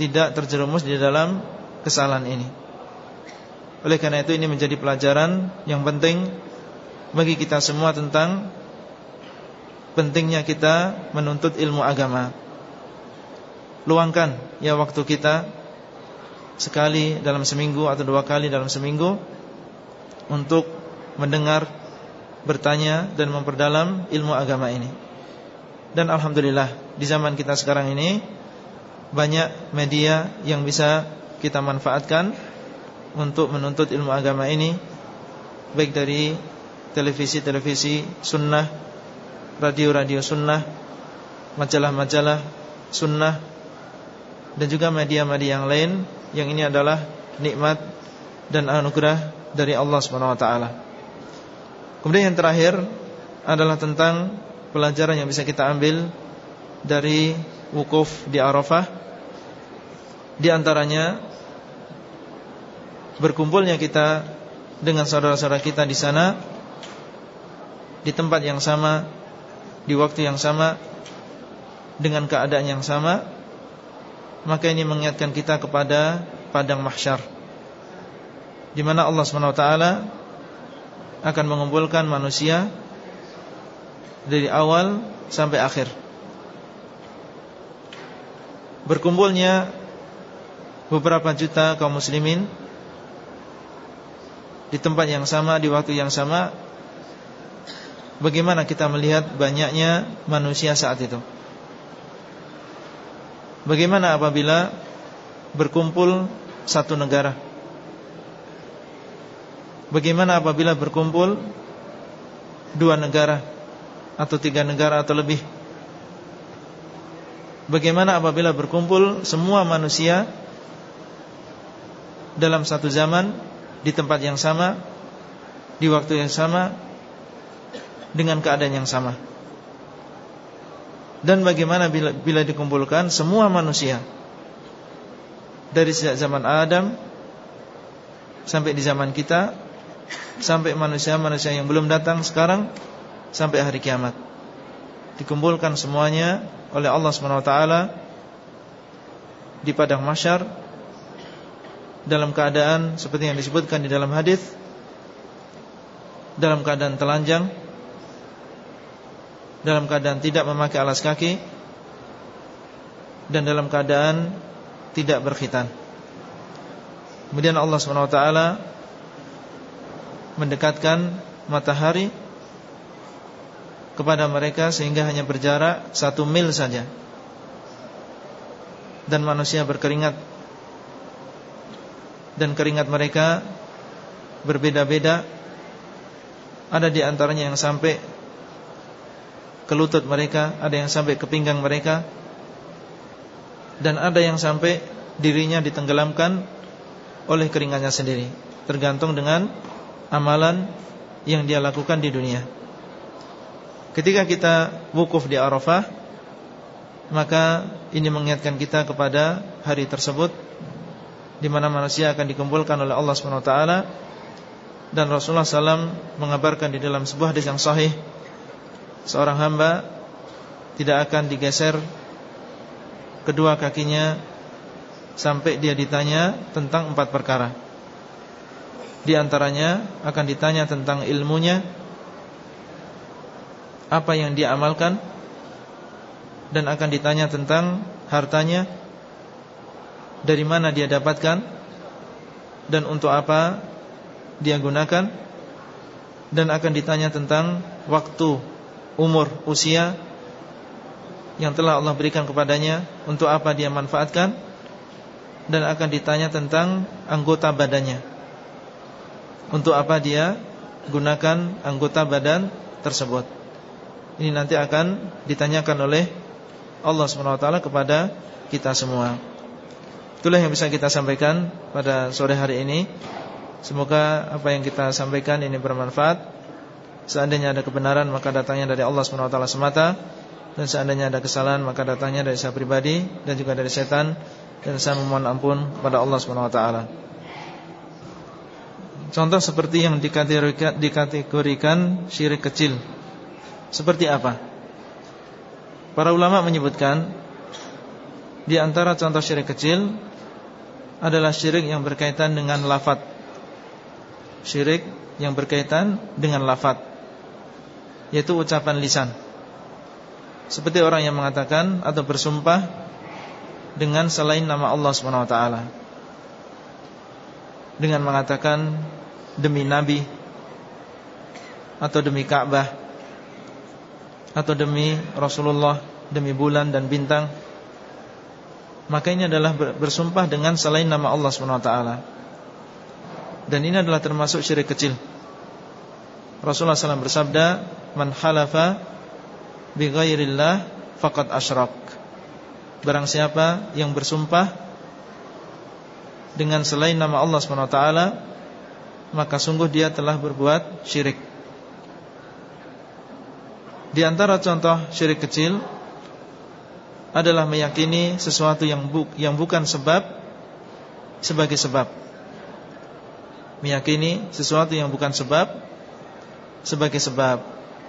tidak terjerumus di dalam kesalahan ini. Oleh karena itu ini menjadi pelajaran yang penting bagi kita semua tentang pentingnya kita menuntut ilmu agama. Luangkan ya waktu kita sekali dalam seminggu atau dua kali dalam seminggu untuk mendengar, bertanya dan memperdalam ilmu agama ini. Dan alhamdulillah di zaman kita sekarang ini banyak media yang bisa kita manfaatkan untuk menuntut ilmu agama ini baik dari televisi-televisi sunnah, radio-radio sunnah, majalah-majalah sunnah, dan juga media-media yang lain yang ini adalah nikmat dan anugerah dari Allah SWT. Kemudian yang terakhir adalah tentang pelajaran yang bisa kita ambil dari wukuf di Arafah. Di antaranya berkumpulnya kita dengan saudara-saudara kita di sana di tempat yang sama, di waktu yang sama, dengan keadaan yang sama, maka ini mengingatkan kita kepada padang mahsyar, di mana Allah swt akan mengumpulkan manusia dari awal sampai akhir. berkumpulnya beberapa juta kaum muslimin di tempat yang sama di waktu yang sama bagaimana kita melihat banyaknya manusia saat itu? Bagaimana apabila berkumpul satu negara? Bagaimana apabila berkumpul dua negara atau tiga negara atau lebih? Bagaimana apabila berkumpul semua manusia dalam satu zaman di tempat yang sama di waktu yang sama dengan keadaan yang sama. Dan bagaimana bila, bila dikumpulkan semua manusia dari sejak zaman Adam sampai di zaman kita sampai manusia-manusia yang belum datang sekarang sampai hari kiamat. Dikumpulkan semuanya oleh Allah SWT di padang masyar dalam keadaan seperti yang disebutkan di dalam hadis dalam keadaan telanjang dalam keadaan tidak memakai alas kaki dan dalam keadaan tidak berkhitan. Kemudian Allah SWT mendekatkan matahari kepada mereka sehingga hanya berjarak satu mil saja dan manusia berkeringat dan keringat mereka berbeda-beda. Ada di antaranya yang sampai ke lutut mereka ada yang sampai ke pinggang mereka dan ada yang sampai dirinya ditenggelamkan oleh keringatnya sendiri tergantung dengan amalan yang dia lakukan di dunia. Ketika kita wukuf di Arafah Maka ini mengingatkan kita kepada hari tersebut di mana manusia akan dikumpulkan oleh Allah SWT Dan Rasulullah SAW mengabarkan di dalam sebuah hadis yang sahih Seorang hamba tidak akan digeser kedua kakinya Sampai dia ditanya tentang empat perkara. Di antaranya akan ditanya tentang ilmunya apa yang dia amalkan dan akan ditanya tentang hartanya dari mana dia dapatkan? Dan untuk apa dia gunakan? Dan akan ditanya tentang waktu, umur, usia yang telah Allah berikan kepadanya. Untuk apa dia manfaatkan? Dan akan ditanya tentang anggota badannya. Untuk apa dia gunakan anggota badan tersebut? Ini nanti akan ditanyakan oleh Allah SWT kepada kita semua Itulah yang bisa kita sampaikan pada sore hari ini. Semoga apa yang kita sampaikan ini bermanfaat. Seandainya ada kebenaran maka datangnya dari Allah SWT semata. Dan seandainya ada kesalahan maka datangnya dari saya pribadi Dan juga dari setan. Dan saya memohon ampun pada Allah SWT Contoh seperti yang dikategorikan syirik kecil. Seperti apa? Para ulama menyebutkan Di antara contoh syirik kecil Adalah syirik yang berkaitan dengan lafad Syirik yang berkaitan dengan lafad Yaitu ucapan lisan. Seperti orang yang mengatakan Atau bersumpah Dengan selain nama Allah SWT Dengan mengatakan Demi Nabi Atau demi Ka'bah atau demi Rasulullah, demi bulan dan bintang, maka ini adalah bersumpah dengan selain nama Allah SWT. Dan ini adalah termasuk syirik kecil. Rasulullah SAW bersabda, "Man halafa bi ghairillah faqad asyrak." Barang siapa yang bersumpah dengan selain nama Allah SWT, maka sungguh dia telah berbuat syirik. Di antara contoh syirik kecil adalah meyakini sesuatu yang bu yang bukan sebab sebagai sebab. Meyakini sesuatu yang bukan sebab sebagai sebab.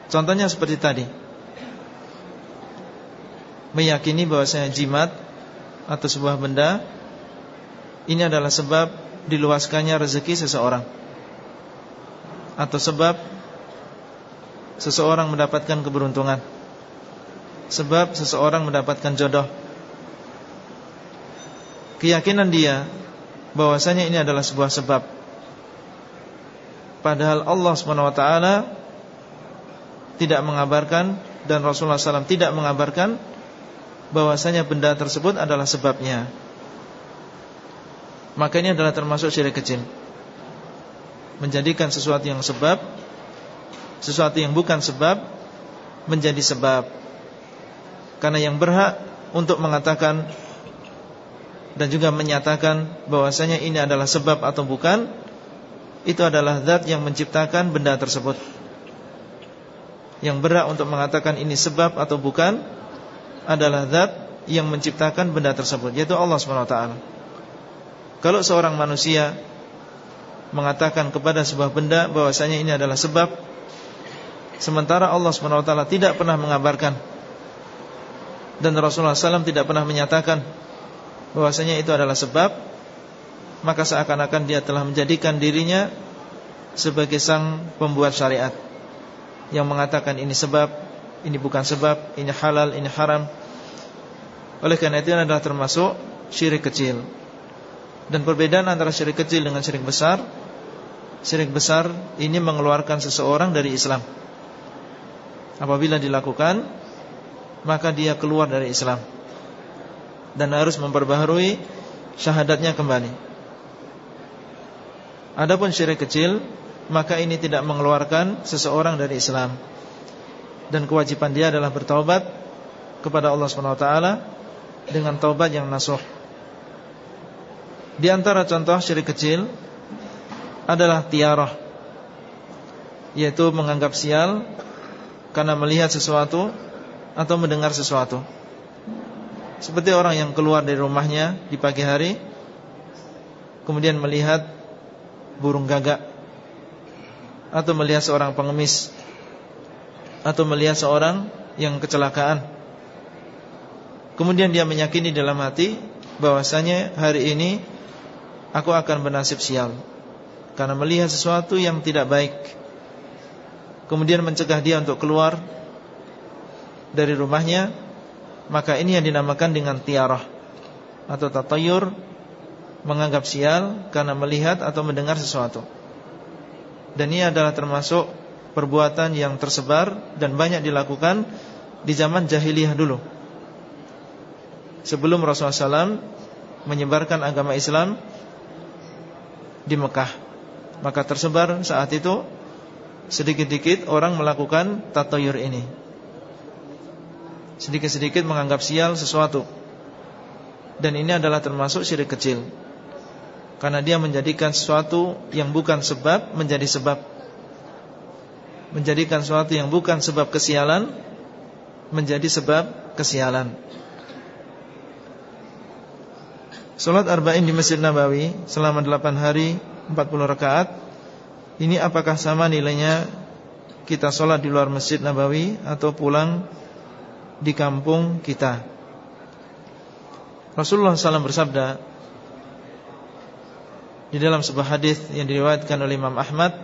Contohnya seperti tadi. Meyakini bahwasanya jimat atau sebuah benda ini adalah sebab diluaskannya rezeki seseorang atau sebab seseorang mendapatkan keberuntungan Sebab seseorang mendapatkan jodoh. Keyakinan dia bahwasanya ini adalah sebuah sebab. Padahal Allah SWT tidak mengabarkan dan Rasulullah SAW tidak mengabarkan bahwasanya benda tersebut adalah sebabnya. Maka ini adalah termasuk syirik kecil. Menjadikan sesuatu yang sebab sesuatu yang bukan sebab menjadi sebab karena yang berhak untuk mengatakan dan juga menyatakan bahwasanya ini adalah sebab atau bukan itu adalah zat yang menciptakan benda tersebut. Yang berhak untuk mengatakan ini sebab atau bukan adalah zat yang menciptakan benda tersebut yaitu Allah SWT kalau seorang manusia mengatakan kepada sebuah benda bahwasanya ini adalah sebab sementara Allah SWT tidak pernah mengabarkan dan Rasulullah SAW tidak pernah menyatakan bahwasanya itu adalah sebab maka seakan-akan dia telah menjadikan dirinya sebagai sang pembuat syariat yang mengatakan ini sebab, ini bukan sebab, ini halal, ini haram. Oleh karena itu adalah termasuk syirik kecil. Dan perbedaan antara syirik kecil dengan syirik besar Syirik besar ini mengeluarkan seseorang dari Islam Apabila dilakukan Maka dia keluar dari Islam. Dan harus memperbaharui Syahadatnya kembali. Adapun syirik kecil Maka ini tidak mengeluarkan Seseorang dari Islam. Dan kewajiban dia adalah bertaubat Kepada Allah SWT Dengan taubat yang nasuh. Di antara contoh syirik kecil adalah tiarah yaitu menganggap sial karena melihat sesuatu atau mendengar sesuatu. Seperti orang yang keluar dari rumahnya di pagi hari kemudian melihat burung gagak atau melihat seorang pengemis atau melihat seorang yang kecelakaan. Kemudian dia meyakini dalam hati bahwasanya hari ini aku akan bernasib sial karena melihat sesuatu yang tidak baik. Kemudian mencegah dia untuk keluar dari rumahnya, maka ini yang dinamakan dengan tiarah atau tatayur, menganggap sial karena melihat atau mendengar sesuatu. Dan ini adalah termasuk perbuatan yang tersebar dan banyak dilakukan di zaman jahiliyah dulu. Sebelum Rasulullah SAW menyebarkan agama Islam di Mekah Maka tersebar saat itu Sedikit-sedikit orang melakukan tatoyur ini Sedikit-sedikit menganggap sial sesuatu. Dan ini adalah termasuk syirik kecil. Karena dia menjadikan sesuatu yang bukan sebab menjadi sebab. Menjadikan sesuatu yang bukan sebab kesialan Menjadi sebab kesialan. Salat arba'in di Masjid Nabawi selama 8 hari 40 rakaat Ini apakah sama nilainya Kita salat di luar Masjid Nabawi Atau pulang Di kampung kita Rasulullah SAW bersabda Di dalam sebuah hadis Yang diriwayatkan oleh Imam Ahmad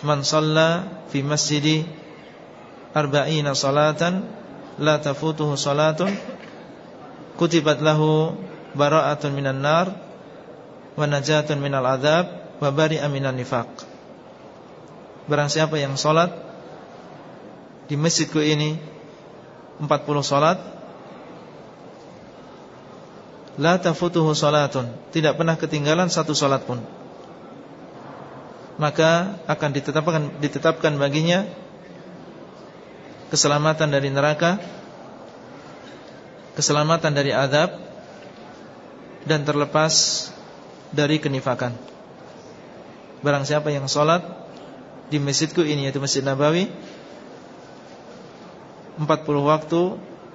Man salla Fi masjidi Arba'ina salatan La tafutuhu salatun Kutibat lahu bara'atun minan nar wa najatun minal azab wa bari'a minan nifaq. Barang siapa yang salat di masjidku ini 40 salat la tafutuhu salatun, tidak pernah ketinggalan satu salat pun. Maka akan ditetapkan ditetapkan baginya keselamatan dari neraka, keselamatan dari azab dan terlepas dari kenifakan. Barang siapa yang sholat di masjidku ini yaitu Masjid Nabawi 40 waktu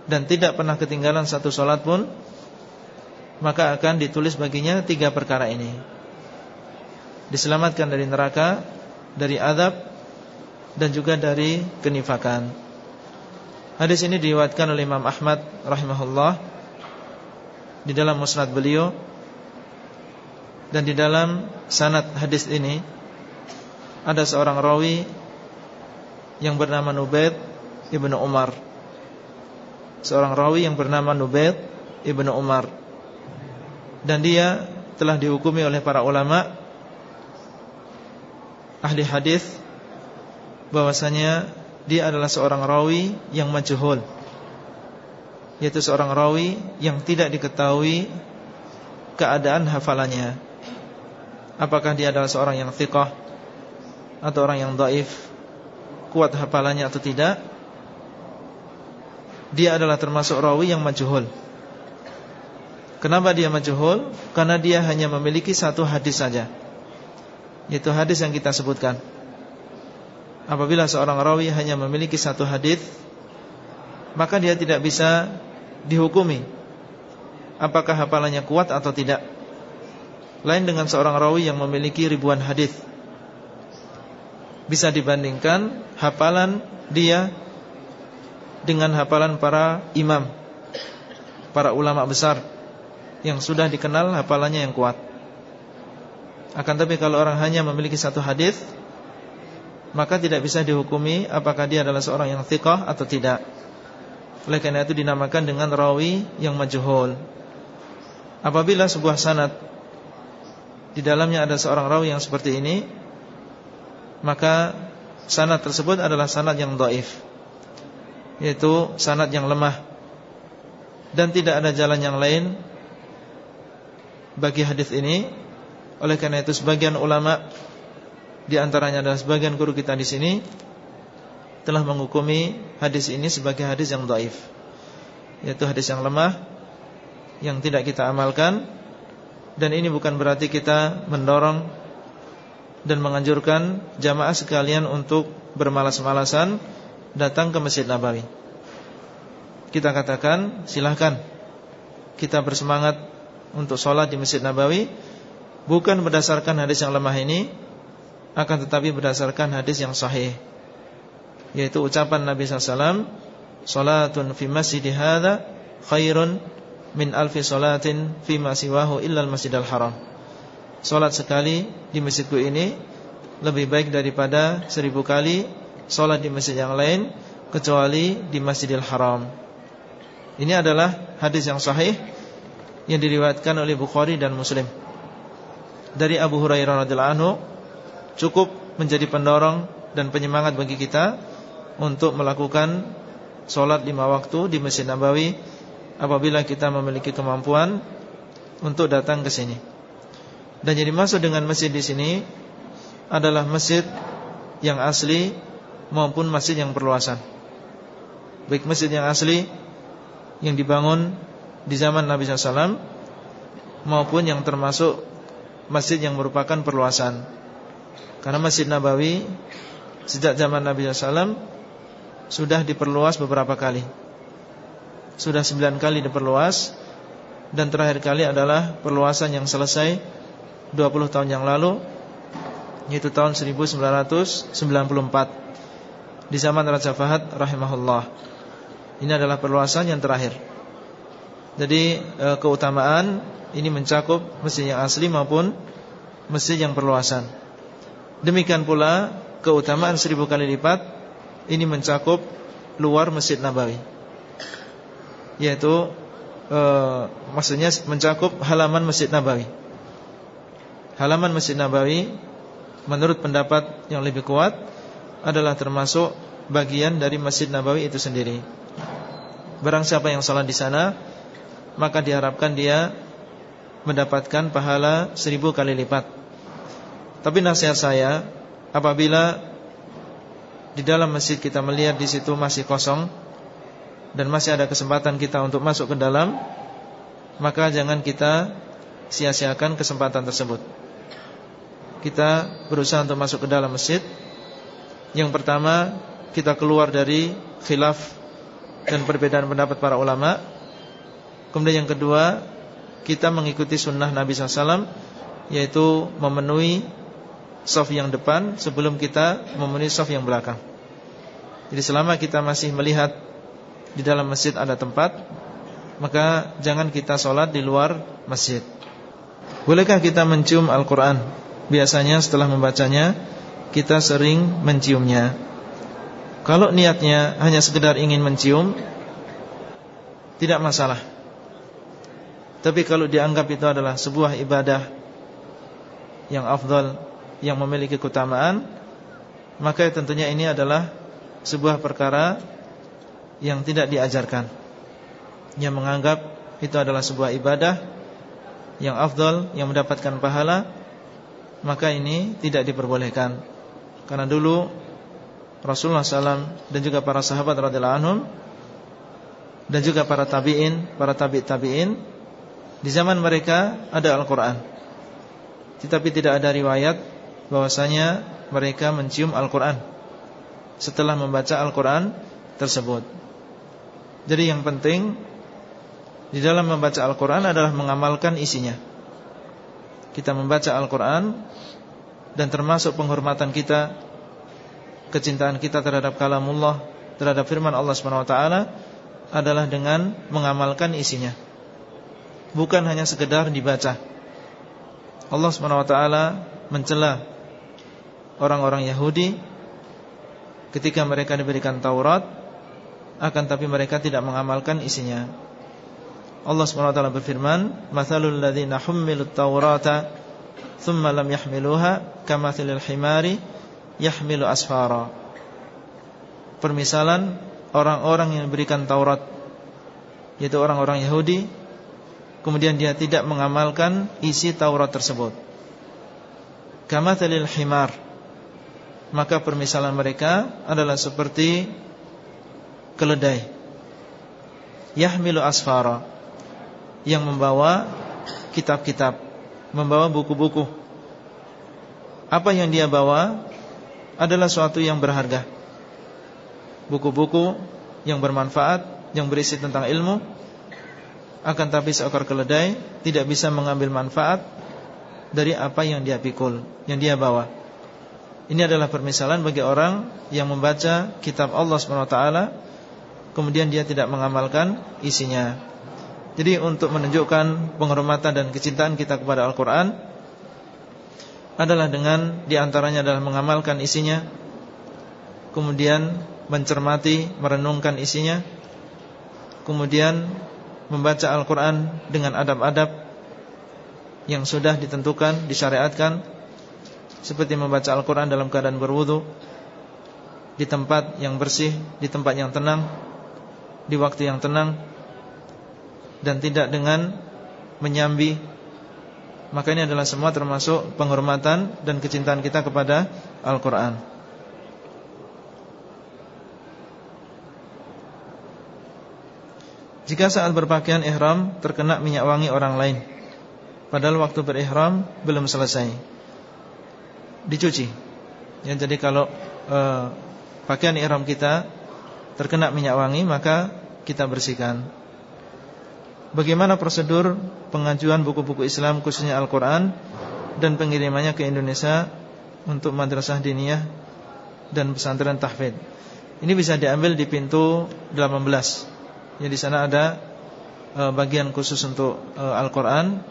dan tidak pernah ketinggalan satu sholat pun maka akan ditulis baginya tiga perkara ini. Diselamatkan dari neraka dari adab dan juga dari kenifakan. Hadis ini diriwayatkan oleh Imam Ahmad rahimahullah di dalam musnad beliau dan di dalam sanad hadis ini. Ada seorang rawi yang bernama Nubaid ibnu Umar. Seorang rawi yang bernama Nubaid ibnu Umar. Dan dia telah dihukumi oleh para ulama Ahli hadis bahwasanya dia adalah seorang rawi yang majhul yaitu seorang rawi yang tidak diketahui keadaan hafalannya apakah dia adalah seorang yang thiqah atau orang yang dhaif kuat hafalannya atau tidak dia adalah termasuk rawi yang majhul kenapa dia majhul karena dia hanya memiliki satu hadis saja yaitu hadis yang kita sebutkan apabila seorang rawi hanya memiliki satu hadis maka dia tidak bisa dihukumi apakah hafalannya kuat atau tidak. Lain dengan seorang rawi yang memiliki ribuan hadis. Bisa dibandingkan hafalan dia dengan hafalan para imam, para ulama besar yang sudah dikenal hafalannya yang kuat. Akan tapi kalau orang hanya memiliki satu hadis, maka tidak bisa dihukumi apakah dia adalah seorang yang thiqah atau tidak. Oleh karena itu dinamakan dengan rawi yang majhul. Apabila sebuah sanad di dalamnya ada seorang rawi yang seperti ini, maka sanad tersebut adalah sanad yang dhaif. Yaitu sanad yang lemah dan tidak ada jalan yang lain bagi hadis ini. Oleh karena itu sebagian ulama di antaranya adalah sebagian guru kita di sini telah menghukumi hadis ini sebagai hadis yang dhaif yaitu hadis yang lemah yang tidak kita amalkan dan ini bukan berarti kita mendorong dan menganjurkan jamaah sekalian untuk bermalas-malasan datang ke Masjid Nabawi. Kita katakan silahkan. Kita bersemangat untuk sholat di Masjid Nabawi. Bukan berdasarkan hadis yang lemah ini akan tetapi berdasarkan hadis yang sahih. Yaitu ucapan Nabi SAW Salatun fi masjid hadha Khairun min alfi salatin Fi masiwahu illal masjidal haram. Salat sekali di masjidku ini Lebih baik daripada Seribu kali Salat di masjid yang lain Kecuali di masjidil haram. Ini adalah hadis yang sahih Yang diriwayatkan oleh Bukhari dan Muslim. Dari Abu Hurairah radhiyallahu anhu Cukup menjadi pendorong dan penyemangat bagi kita untuk melakukan Sholat lima waktu di Masjid Nabawi Apabila kita memiliki kemampuan Untuk datang ke sini. Dan jadi masuk dengan masjid di sini Adalah masjid Yang asli Maupun masjid yang perluasan. Baik masjid yang asli Yang dibangun Di zaman Nabi SAW Maupun yang termasuk Masjid yang merupakan perluasan. Karena Masjid Nabawi Sejak zaman Nabi SAW sudah diperluas beberapa kali. Sudah sembilan kali diperluas Dan terakhir kali adalah perluasan yang selesai 20 tahun yang lalu Yaitu tahun 1994 Di zaman Raja Fahad rahimahullah. Ini adalah perluasan yang terakhir. Jadi e, keutamaan Ini mencakup masjid yang asli maupun Masjid yang perluasan. Demikian pula keutamaan seribu kali lipat ini mencakup luar Masjid Nabawi. Yaitu e, Maksudnya mencakup halaman Masjid Nabawi. Halaman Masjid Nabawi Menurut pendapat yang lebih kuat Adalah termasuk bagian dari Masjid Nabawi itu sendiri Barang siapa yang salat di sana Maka diharapkan dia Mendapatkan pahala seribu kali lipat Tapi nasihat saya Apabila di dalam masjid kita melihat di situ masih kosong dan masih ada kesempatan kita untuk masuk ke dalam, maka jangan kita sia-siakan kesempatan tersebut. Kita berusaha untuk masuk ke dalam masjid. Yang pertama, kita keluar dari khilaf dan perbedaan pendapat para ulama. Kemudian yang kedua, kita mengikuti sunnah Nabi SAW, yaitu memenuhi soft yang depan sebelum kita memenuhi soft yang belakang. Jadi selama kita masih melihat di dalam masjid ada tempat, maka jangan kita sholat di luar masjid. Bolehkah kita mencium Al-Quran? Biasanya setelah membacanya, kita sering menciumnya. Kalau niatnya hanya sekedar ingin mencium, tidak masalah. Tapi kalau dianggap itu adalah sebuah ibadah yang afdal, yang memiliki keutamaan, maka tentunya ini adalah sebuah perkara yang tidak diajarkan. Yang menganggap itu adalah sebuah ibadah yang afdal, yang mendapatkan pahala, maka ini tidak diperbolehkan. Karena dulu Rasulullah SAW dan juga para sahabat radhiyallahu anhum dan juga para tabiin, para tabi tabiin di zaman mereka ada Al-Quran. Tetapi tidak ada riwayat bahwasanya mereka mencium Al-Quran Setelah membaca Al-Quran tersebut. Jadi yang penting Di dalam membaca Al-Quran adalah mengamalkan isinya. Kita membaca Al-Quran Dan termasuk penghormatan kita Kecintaan kita terhadap kalamullah Terhadap firman Allah SWT Adalah dengan mengamalkan isinya bukan hanya sekedar dibaca. Allah SWT mencela orang-orang Yahudi ketika mereka diberikan Taurat akan tapi mereka tidak mengamalkan isinya. Allah SWT berfirman, "Matsalul ladzina hummilut Taurata thumma lam yahmiluha kamatsilil himari yahmilu asfara." Permisalan orang-orang yang diberikan Taurat yaitu orang-orang Yahudi kemudian dia tidak mengamalkan isi Taurat tersebut. Kama talil himar. Maka permisalan mereka adalah seperti keledai. Yahmilu asfara yang membawa kitab-kitab, membawa buku-buku. Apa yang dia bawa adalah suatu yang berharga. Buku-buku yang bermanfaat, yang berisi tentang ilmu akan tapi seekor keledai tidak bisa mengambil manfaat dari apa yang dia pikul, yang dia bawa. Ini adalah permisalan bagi orang yang membaca kitab Allah SWT Kemudian dia tidak mengamalkan isinya Jadi untuk menunjukkan penghormatan dan kecintaan kita kepada Al-Quran Adalah dengan di antaranya adalah mengamalkan isinya Kemudian mencermati, merenungkan isinya Kemudian membaca Al-Quran dengan adab-adab yang sudah ditentukan, disyariatkan seperti membaca Al-Quran dalam keadaan berwudu di tempat yang bersih, di tempat yang tenang, di waktu yang tenang dan tidak dengan menyambi. Maka ini adalah semua termasuk penghormatan dan kecintaan kita kepada Al-Quran. Jika saat berpakaian ihram terkena minyak wangi orang lain Padahal waktu berihram belum selesai Dicuci. Ya, Jadi kalau eh, pakaian ihram kita terkena minyak wangi Maka kita bersihkan Bagaimana prosedur pengajuan buku-buku Islam khususnya Al-Quran Dan pengirimannya ke Indonesia Untuk madrasah diniyah dan pesantren tahfidz? Ini bisa diambil di pintu 18 Ya di sana ada e, bagian khusus untuk e, Al-Qur'an.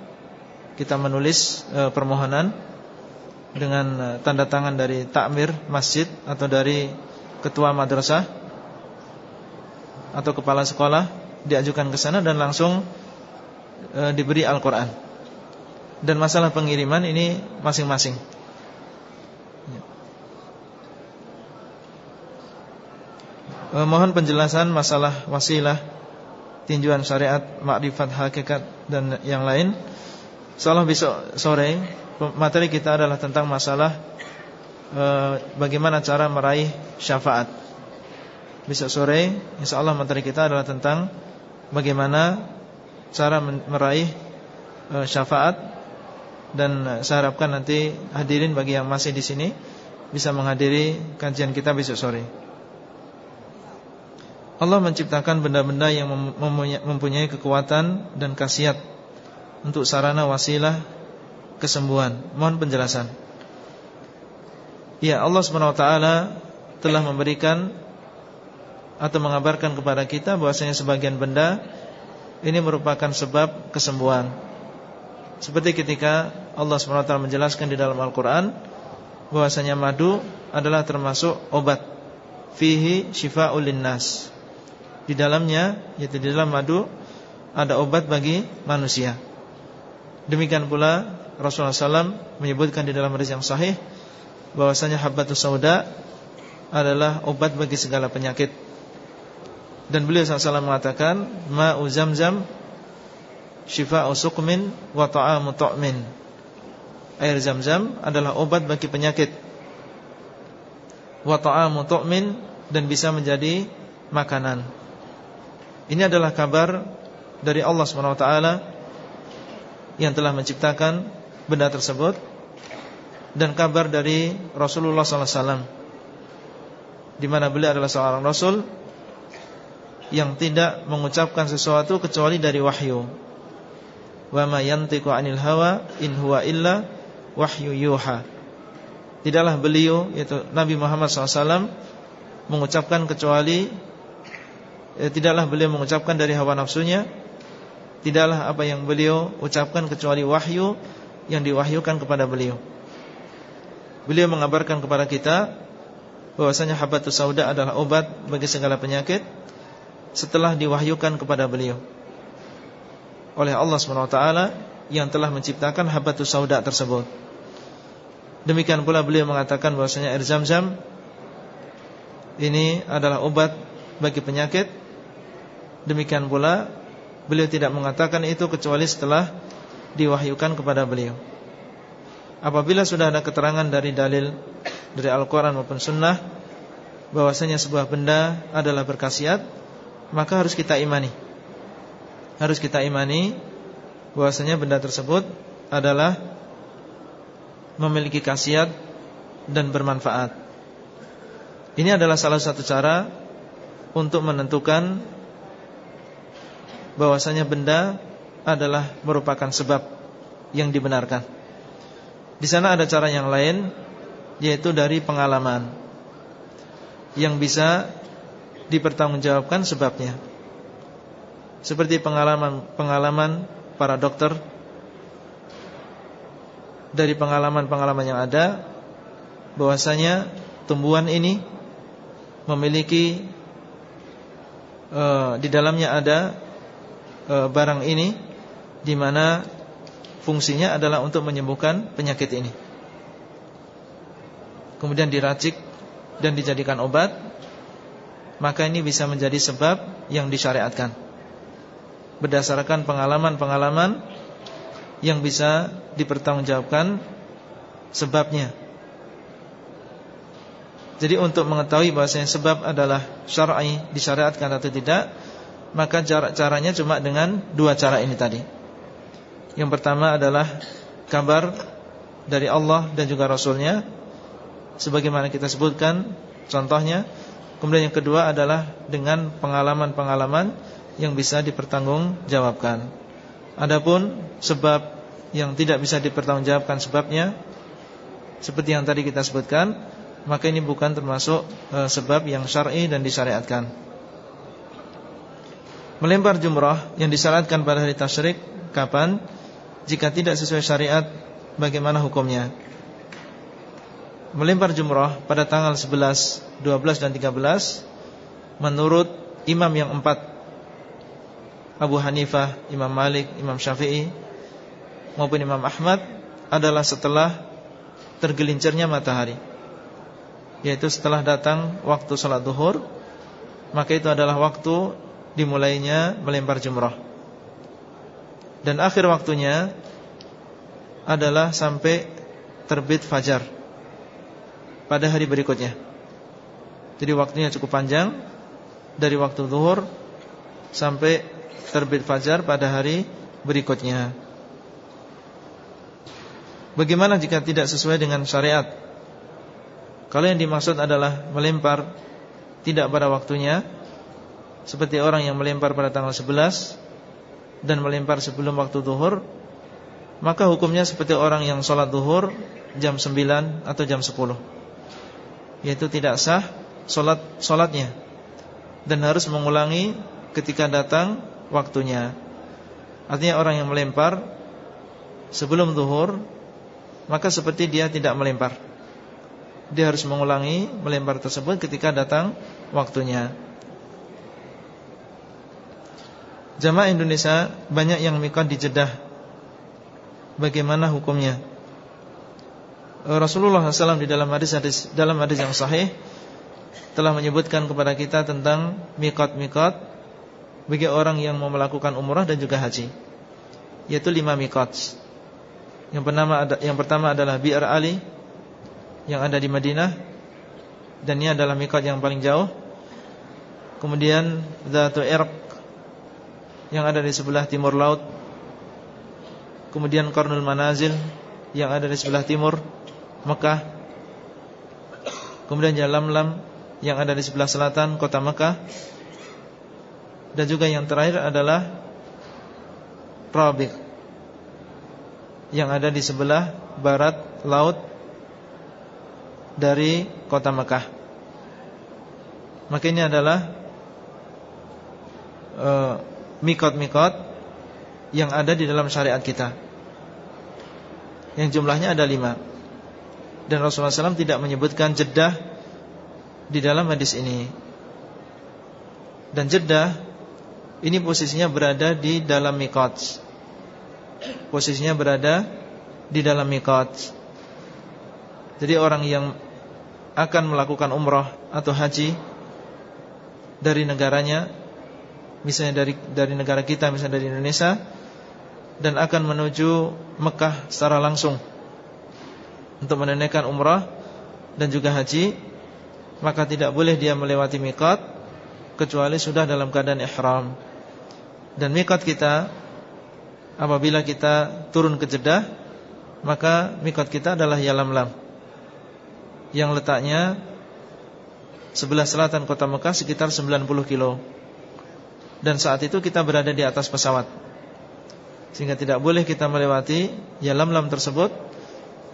Kita menulis e, permohonan dengan e, tanda tangan dari takmir masjid atau dari ketua madrasah atau kepala sekolah diajukan ke sana dan langsung e, diberi Al-Qur'an. Dan masalah pengiriman ini masing-masing. E, mohon penjelasan masalah wasilah tinjuan syariat, makrifat hakikat dan yang lain. Insyaallah besok sore materi kita adalah tentang masalah e, bagaimana cara meraih syafaat. Besok sore insyaallah materi kita adalah tentang bagaimana cara meraih e, syafaat dan saya harapkan nanti hadirin bagi yang masih di sini bisa menghadiri kajian kita besok sore. Allah menciptakan benda-benda yang mempunyai kekuatan dan khasiat untuk sarana wasilah kesembuhan. Mohon penjelasan. Ya, Allah SWT telah memberikan atau mengabarkan kepada kita bahwasanya sebagian benda ini merupakan sebab kesembuhan. Seperti ketika Allah SWT menjelaskan di dalam Al-Quran bahwasanya madu adalah termasuk obat fihi syifa'ul linnas di dalamnya yaitu di dalam madu ada obat bagi manusia. Demikian pula Rasulullah SAW menyebutkan di dalam hadis yang sahih bahwasanya habbatus sauda adalah obat bagi segala penyakit. Dan beliau SAW mengatakan ma'u zamzam syifa'u suqmin wa ta'amu ta'min. Air zam-zam adalah obat bagi penyakit. Wa ta'amu ta'min dan bisa menjadi makanan. Ini adalah kabar dari Allah SWT yang telah menciptakan benda tersebut dan kabar dari Rasulullah SAW di mana beliau adalah seorang Rasul yang tidak mengucapkan sesuatu kecuali dari wahyu. Wa ma yantiqu 'anil hawa in huwa illa wahyu yuha. Tidaklah beliau yaitu Nabi Muhammad SAW mengucapkan kecuali eh, tidaklah beliau mengucapkan dari hawa nafsunya Tidaklah apa yang beliau ucapkan kecuali wahyu yang diwahyukan kepada beliau. Beliau mengabarkan kepada kita bahwasanya habatus sauda adalah obat bagi segala penyakit setelah diwahyukan kepada beliau oleh Allah SWT yang telah menciptakan habatus sauda tersebut. Demikian pula beliau mengatakan bahwasanya air zam-zam ini adalah obat bagi penyakit. Demikian pula Beliau tidak mengatakan itu kecuali setelah diwahyukan kepada beliau Apabila sudah ada keterangan dari dalil Dari Al-Quran maupun Sunnah bahwasanya sebuah benda adalah berkasiat Maka harus kita imani Harus kita imani bahwasanya benda tersebut adalah Memiliki khasiat dan bermanfaat Ini adalah salah satu cara Untuk menentukan bahwasanya benda adalah merupakan sebab yang dibenarkan. Di sana ada cara yang lain yaitu dari pengalaman yang bisa dipertanggungjawabkan sebabnya. Seperti pengalaman-pengalaman para dokter dari pengalaman-pengalaman yang ada bahwasanya tumbuhan ini memiliki uh, di dalamnya ada e, barang ini di mana fungsinya adalah untuk menyembuhkan penyakit ini. Kemudian diracik dan dijadikan obat, maka ini bisa menjadi sebab yang disyariatkan. Berdasarkan pengalaman-pengalaman yang bisa dipertanggungjawabkan sebabnya. Jadi untuk mengetahui bahasanya sebab adalah syar'i disyariatkan atau tidak, maka cara caranya cuma dengan dua cara ini tadi. Yang pertama adalah kabar dari Allah dan juga Rasulnya Sebagaimana kita sebutkan contohnya Kemudian yang kedua adalah dengan pengalaman-pengalaman yang bisa dipertanggungjawabkan Adapun sebab yang tidak bisa dipertanggungjawabkan sebabnya Seperti yang tadi kita sebutkan Maka ini bukan termasuk e, sebab yang syar'i dan disyariatkan Melempar jumrah yang disyaratkan pada hari tasyrik Kapan? Jika tidak sesuai syariat Bagaimana hukumnya? Melempar jumrah pada tanggal 11, 12 dan 13 Menurut imam yang empat Abu Hanifah, Imam Malik, Imam Syafi'i Maupun Imam Ahmad Adalah setelah tergelincirnya matahari Yaitu setelah datang waktu salat duhur Maka itu adalah waktu dimulainya melempar jumrah. Dan akhir waktunya adalah sampai terbit fajar pada hari berikutnya. Jadi waktunya cukup panjang dari waktu zuhur sampai terbit fajar pada hari berikutnya. Bagaimana jika tidak sesuai dengan syariat? Kalau yang dimaksud adalah melempar tidak pada waktunya, seperti orang yang melempar pada tanggal 11 Dan melempar sebelum waktu duhur Maka hukumnya seperti orang yang sholat duhur Jam 9 atau jam 10 Yaitu tidak sah sholat, sholatnya Dan harus mengulangi ketika datang waktunya. Artinya orang yang melempar Sebelum duhur Maka seperti dia tidak melempar. Dia harus mengulangi melempar tersebut ketika datang waktunya. Jamaah Indonesia banyak yang mikot di Jeddah. Bagaimana hukumnya. Rasulullah SAW di dalam hadis-hadis dalam hadis yang sahih telah menyebutkan kepada kita tentang mikot-mikot bagi orang yang mau melakukan umrah dan juga haji, yaitu lima mikot. Yang pertama yang pertama adalah Bi'ar Ali yang ada di Madinah dan ini adalah mikot yang paling jauh. Kemudian Zatu Irq yang ada di sebelah timur laut. Kemudian Qarnul Manazil yang ada di sebelah timur Mekah. Kemudian Jalamlam Yang ada di sebelah selatan kota Mekah. Dan juga yang terakhir adalah Rabiq Yang ada di sebelah barat laut Dari kota Mekah. Maka ini adalah uh, Mikot-mikot Yang ada di dalam syariat kita. Yang jumlahnya ada lima dan Rasulullah SAW tidak menyebutkan jedah di dalam hadis ini. Dan jedah ini posisinya berada di dalam mikot. Posisinya berada di dalam mikot. Jadi orang yang akan melakukan umrah atau haji dari negaranya, misalnya dari dari negara kita, misalnya dari Indonesia, dan akan menuju Mekah secara langsung untuk menunaikan umrah dan juga haji maka tidak boleh dia melewati miqat kecuali sudah dalam keadaan ihram. Dan miqat kita apabila kita turun ke Jeddah maka miqat kita adalah Yalamlam yang letaknya sebelah selatan kota Mekah sekitar 90 kilo. Dan saat itu kita berada di atas pesawat. Sehingga tidak boleh kita melewati Yalamlam tersebut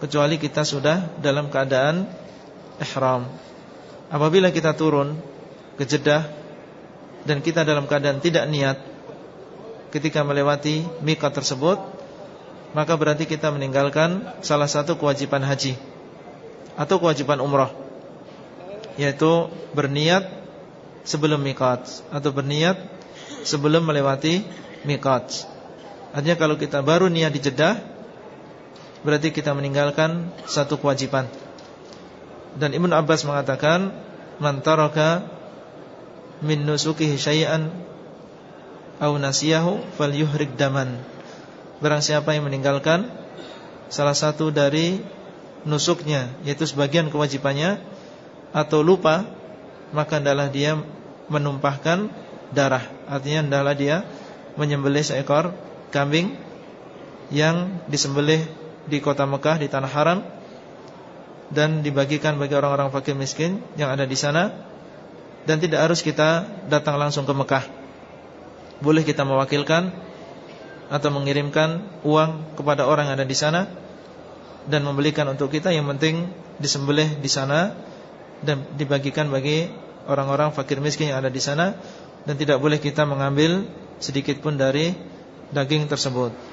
kecuali kita sudah dalam keadaan ihram. Apabila kita turun ke Jeddah dan kita dalam keadaan tidak niat ketika melewati miqat tersebut, maka berarti kita meninggalkan salah satu kewajiban haji atau kewajiban umrah yaitu berniat sebelum miqat atau berniat sebelum melewati miqat. Artinya kalau kita baru niat di Jeddah berarti kita meninggalkan satu kewajiban. Dan Ibn Abbas mengatakan, "Man taraka min nusukihi syai'an aw nasiyahu falyuhrik daman." Barang siapa yang meninggalkan salah satu dari nusuknya, yaitu sebagian kewajibannya atau lupa, maka adalah dia menumpahkan darah. Artinya adalah dia menyembelih seekor kambing yang disembelih di kota Mekah di tanah haram dan dibagikan bagi orang-orang fakir miskin yang ada di sana dan tidak harus kita datang langsung ke Mekah. Boleh kita mewakilkan atau mengirimkan uang kepada orang yang ada di sana dan membelikan untuk kita yang penting disembelih di sana dan dibagikan bagi orang-orang fakir miskin yang ada di sana dan tidak boleh kita mengambil sedikit pun dari daging tersebut.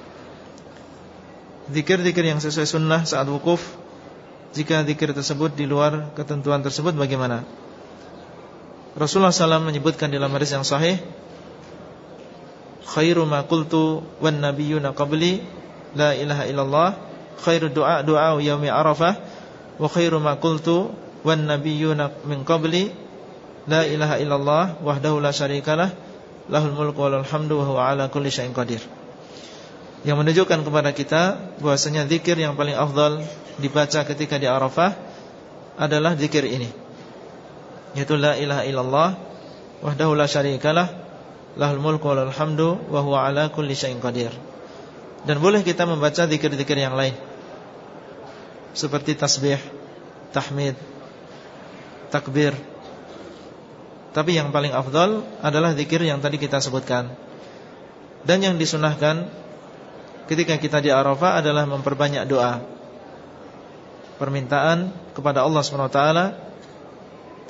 Zikir-zikir yang sesuai sunnah saat wukuf Jika zikir tersebut di luar ketentuan tersebut bagaimana? Rasulullah SAW menyebutkan dalam hadis yang sahih Khairu ma qultu wan nabiyyuna qabli La ilaha illallah Khairu du'a du'a yaumi arafah Wa khairu ma qultu wan nabiyyuna min qabli La ilaha illallah wahdahu la syarikalah Lahul mulku walal hamdu wa huwa ala kulli syai'in qadir yang menunjukkan kepada kita bahwasanya zikir yang paling afdal dibaca ketika di Arafah adalah zikir ini. Yaitu la ilaha illallah wahdahu la syarikalah lahul mulku walal hamdu wa huwa ala kulli syai'in qadir. Dan boleh kita membaca zikir-zikir yang lain. Seperti tasbih tahmid takbir. Tapi yang paling afdal adalah zikir yang tadi kita sebutkan. Dan yang disunahkan ketika kita di Arafah adalah memperbanyak doa. Permintaan kepada Allah SWT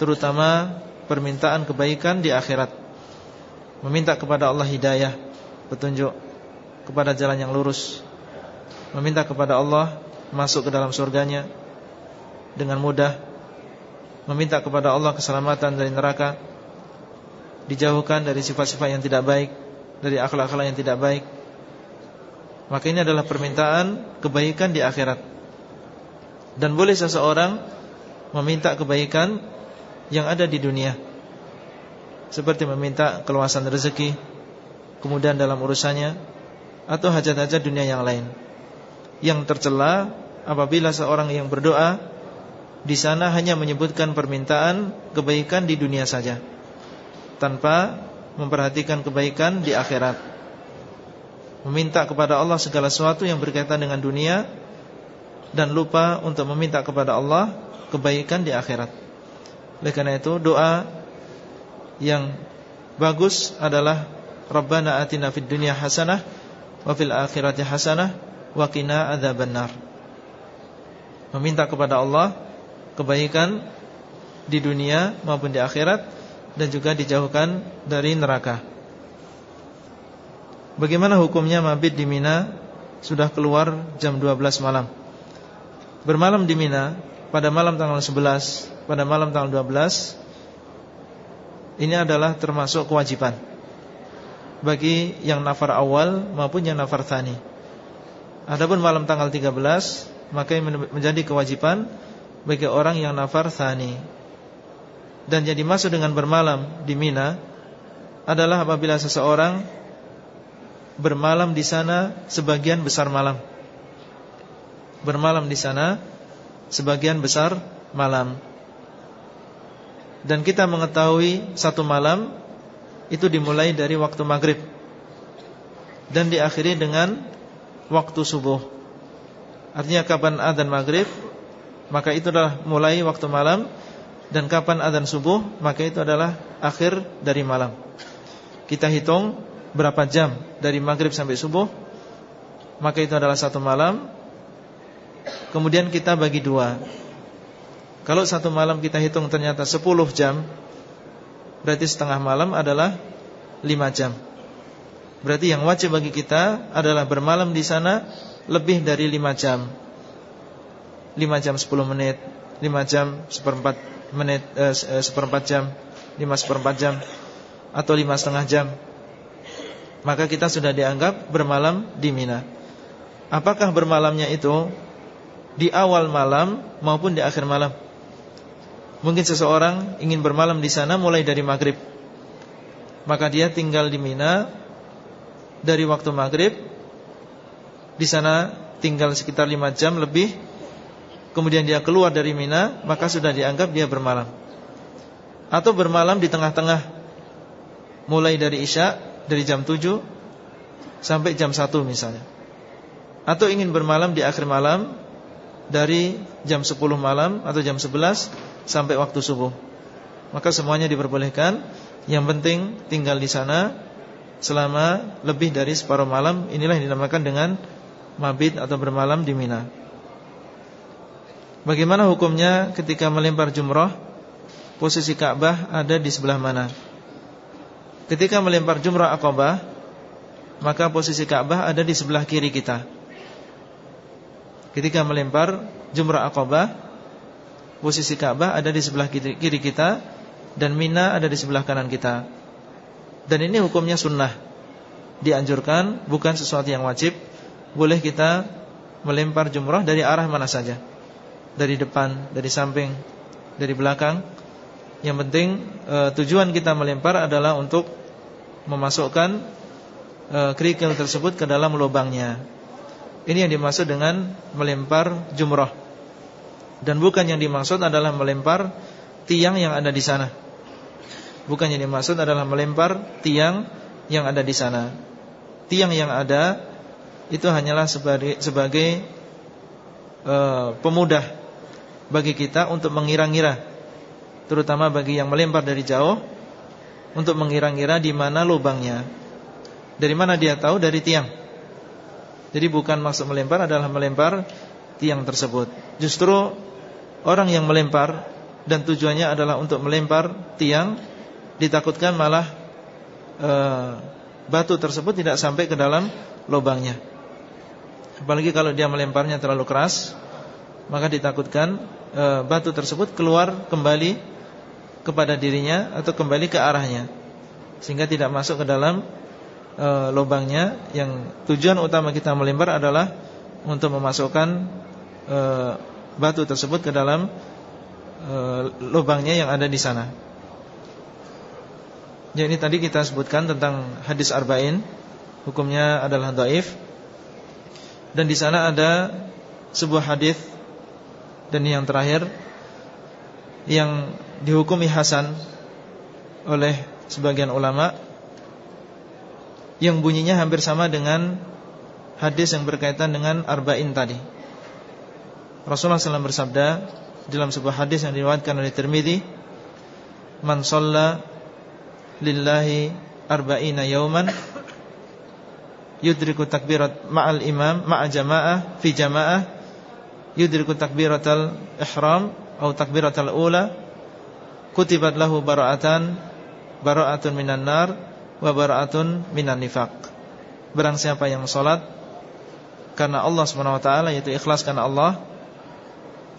Terutama permintaan kebaikan di akhirat. Meminta kepada Allah hidayah Petunjuk kepada jalan yang lurus. Meminta kepada Allah masuk ke dalam surganya Dengan mudah. Meminta kepada Allah keselamatan dari neraka. Dijauhkan dari sifat-sifat yang tidak baik Dari akhlak-akhlak yang tidak baik Maka ini adalah permintaan kebaikan di akhirat. Dan boleh seseorang Meminta kebaikan Yang ada di dunia. Seperti meminta keluasan rezeki Kemudian dalam urusannya Atau hajat-hajat dunia yang lain. Yang tercela Apabila seorang yang berdoa Di sana hanya menyebutkan permintaan Kebaikan di dunia saja Tanpa memperhatikan kebaikan di akhirat Meminta kepada Allah segala sesuatu yang berkaitan dengan dunia Dan lupa untuk meminta kepada Allah kebaikan di akhirat Oleh karena itu doa yang bagus adalah Rabbana atina fid dunya hasanah Wa fil akhirati hasanah Wa qina adzabannar Meminta kepada Allah Kebaikan Di dunia maupun di akhirat dan juga dijauhkan dari neraka. Bagaimana hukumnya mabit di Mina sudah keluar jam 12 malam? Bermalam di Mina pada malam tanggal 11, pada malam tanggal 12 ini adalah termasuk kewajiban bagi yang nafar awal maupun yang nafar thani. Adapun malam tanggal 13 maka menjadi kewajiban bagi orang yang nafar thani dan jadi masuk dengan bermalam di Mina adalah apabila seseorang bermalam di sana sebagian besar malam. Bermalam di sana sebagian besar malam. Dan kita mengetahui satu malam itu dimulai dari waktu maghrib dan diakhiri dengan waktu subuh. Artinya kapan adzan maghrib maka itu adalah mulai waktu malam dan kapan adzan subuh maka itu adalah akhir dari malam. Kita hitung berapa jam dari maghrib sampai subuh maka itu adalah satu malam. Kemudian kita bagi dua. Kalau satu malam kita hitung ternyata 10 jam Berarti setengah malam adalah 5 jam Berarti yang wajib bagi kita adalah bermalam di sana Lebih dari 5 jam 5 jam 10 menit 5 jam seperempat menit eh, eh, seperempat jam, lima seperempat jam atau lima setengah jam, maka kita sudah dianggap bermalam di Mina. Apakah bermalamnya itu di awal malam maupun di akhir malam? Mungkin seseorang ingin bermalam di sana mulai dari maghrib, maka dia tinggal di Mina dari waktu maghrib. Di sana tinggal sekitar lima jam lebih kemudian dia keluar dari Mina, maka sudah dianggap dia bermalam. Atau bermalam di tengah-tengah, mulai dari Isya, dari jam 7 sampai jam 1 misalnya. Atau ingin bermalam di akhir malam, dari jam 10 malam atau jam 11 sampai waktu subuh. Maka semuanya diperbolehkan, yang penting tinggal di sana selama lebih dari separuh malam. Inilah yang dinamakan dengan mabit atau bermalam di Mina. Bagaimana hukumnya ketika melempar jumroh Posisi Ka'bah ada di sebelah mana Ketika melempar jumroh akobah Maka posisi Ka'bah ada di sebelah kiri kita. Ketika melempar jumroh akobah Posisi Ka'bah ada di sebelah kiri kita Dan Mina ada di sebelah kanan kita. Dan ini hukumnya sunnah. Dianjurkan bukan sesuatu yang wajib. Boleh kita melempar jumroh dari arah mana saja. Dari depan, dari samping, dari belakang. Yang penting e, tujuan kita melempar adalah untuk memasukkan e, kerikil tersebut ke dalam lubangnya. Ini yang dimaksud dengan melempar jumroh. Dan bukan yang dimaksud adalah melempar tiang yang ada di sana. Bukan yang dimaksud adalah melempar tiang yang ada di sana. Tiang yang ada itu hanyalah sebagai, sebagai uh, pemudah bagi kita untuk mengira-ngira terutama bagi yang melempar dari jauh untuk mengira-ngira di mana lubangnya. Dari mana dia tahu? Dari tiang. Jadi bukan maksud melempar adalah melempar tiang tersebut. Justru orang yang melempar dan tujuannya adalah untuk melempar tiang ditakutkan malah e, batu tersebut tidak sampai ke dalam lubangnya. Apalagi kalau dia melemparnya terlalu keras, maka ditakutkan e, batu tersebut keluar kembali kepada dirinya atau kembali ke arahnya sehingga tidak masuk ke dalam e, lubangnya yang tujuan utama kita melempar adalah untuk memasukkan e, batu tersebut ke dalam e, lubangnya yang ada di sana. Ya ini tadi kita sebutkan tentang hadis arba'in, hukumnya adalah dhaif. Dan di sana ada sebuah hadis dan yang terakhir yang dihukumi hasan oleh sebagian ulama yang bunyinya hampir sama dengan hadis yang berkaitan dengan arba'in tadi. Rasulullah SAW bersabda dalam sebuah hadis yang diriwayatkan oleh Tirmidzi, "Man shalla lillahi arba'ina yauman yudriku takbirat ma'al imam ma'a jama'ah fi jama'ah yudriku takbiratal ihram atau takbiratal ula kutibat lahu bara'atan bara'atun minan nar wa bara'atun minan nifaq. Barang siapa yang salat karena Allah Subhanahu wa taala yaitu ikhlas karena Allah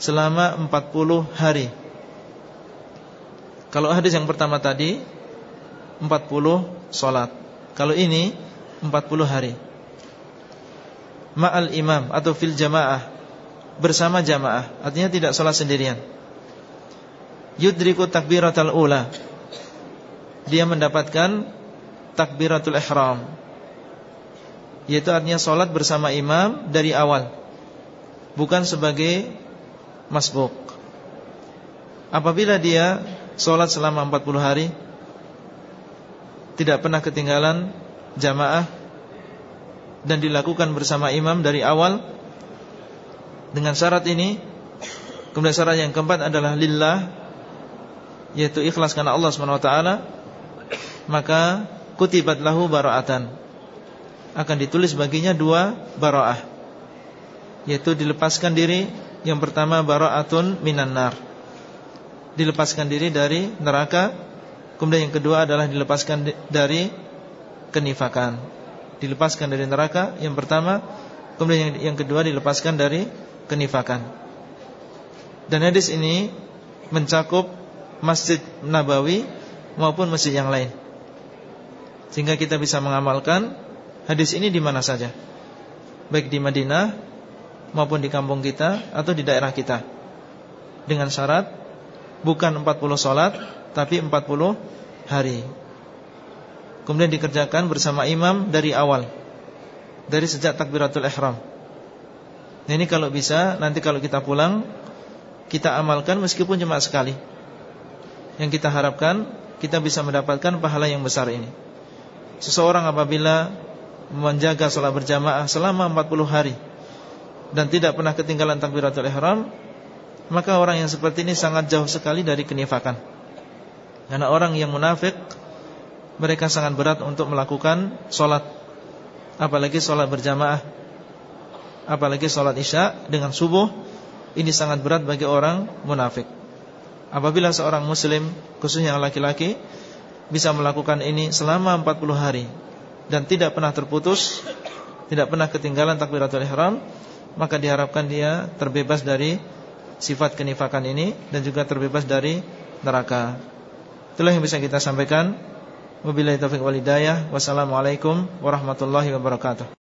selama 40 hari. Kalau hadis yang pertama tadi 40 solat Kalau ini 40 hari. Ma'al imam atau fil jamaah Bersama jamaah. Artinya tidak solat sendirian Yudriku takbiratul ula. Dia mendapatkan Takbiratul ihram. Yaitu artinya solat bersama imam Dari awal. Bukan sebagai masbuk. Apabila dia Solat selama 40 hari tidak pernah ketinggalan jamaah dan dilakukan bersama imam dari awal dengan syarat ini kemudian syarat yang keempat adalah lillah yaitu ikhlas karena Allah SWT maka kutibat lahu bara'atan. Akan ditulis baginya dua bara'ah yaitu dilepaskan diri yang pertama bara'atun minan nar. Dilepaskan diri dari neraka Kemudian yang kedua adalah dilepaskan dari kenifakan. Dilepaskan dari neraka Yang pertama Kemudian yang, yang kedua dilepaskan dari kenifakan. Dan hadis ini Mencakup Masjid Nabawi Maupun masjid yang lain Sehingga kita bisa mengamalkan Hadis ini di mana saja Baik di Madinah Maupun di kampung kita Atau di daerah kita Dengan syarat Bukan 40 sholat tapi 40 hari. Kemudian dikerjakan bersama imam dari awal. Dari sejak takbiratul ihram. Nah, ini kalau bisa nanti kalau kita pulang kita amalkan meskipun cuma sekali. Yang kita harapkan kita bisa mendapatkan pahala yang besar ini. Seseorang apabila menjaga sholat berjamaah selama 40 hari dan tidak pernah ketinggalan takbiratul ihram, maka orang yang seperti ini sangat jauh sekali dari kenifakan. Karena orang yang munafik Mereka sangat berat untuk melakukan Sholat Apalagi sholat berjamaah Apalagi sholat isya dengan subuh Ini sangat berat bagi orang munafik Apabila seorang muslim Khususnya laki-laki Bisa melakukan ini selama 40 hari Dan tidak pernah terputus Tidak pernah ketinggalan takbiratul ihram Maka diharapkan dia terbebas dari Sifat kenifakan ini Dan juga terbebas dari neraka Itulah yang bisa kita sampaikan. Wabillahi taufiq wal hidayah. Wassalamualaikum warahmatullahi wabarakatuh.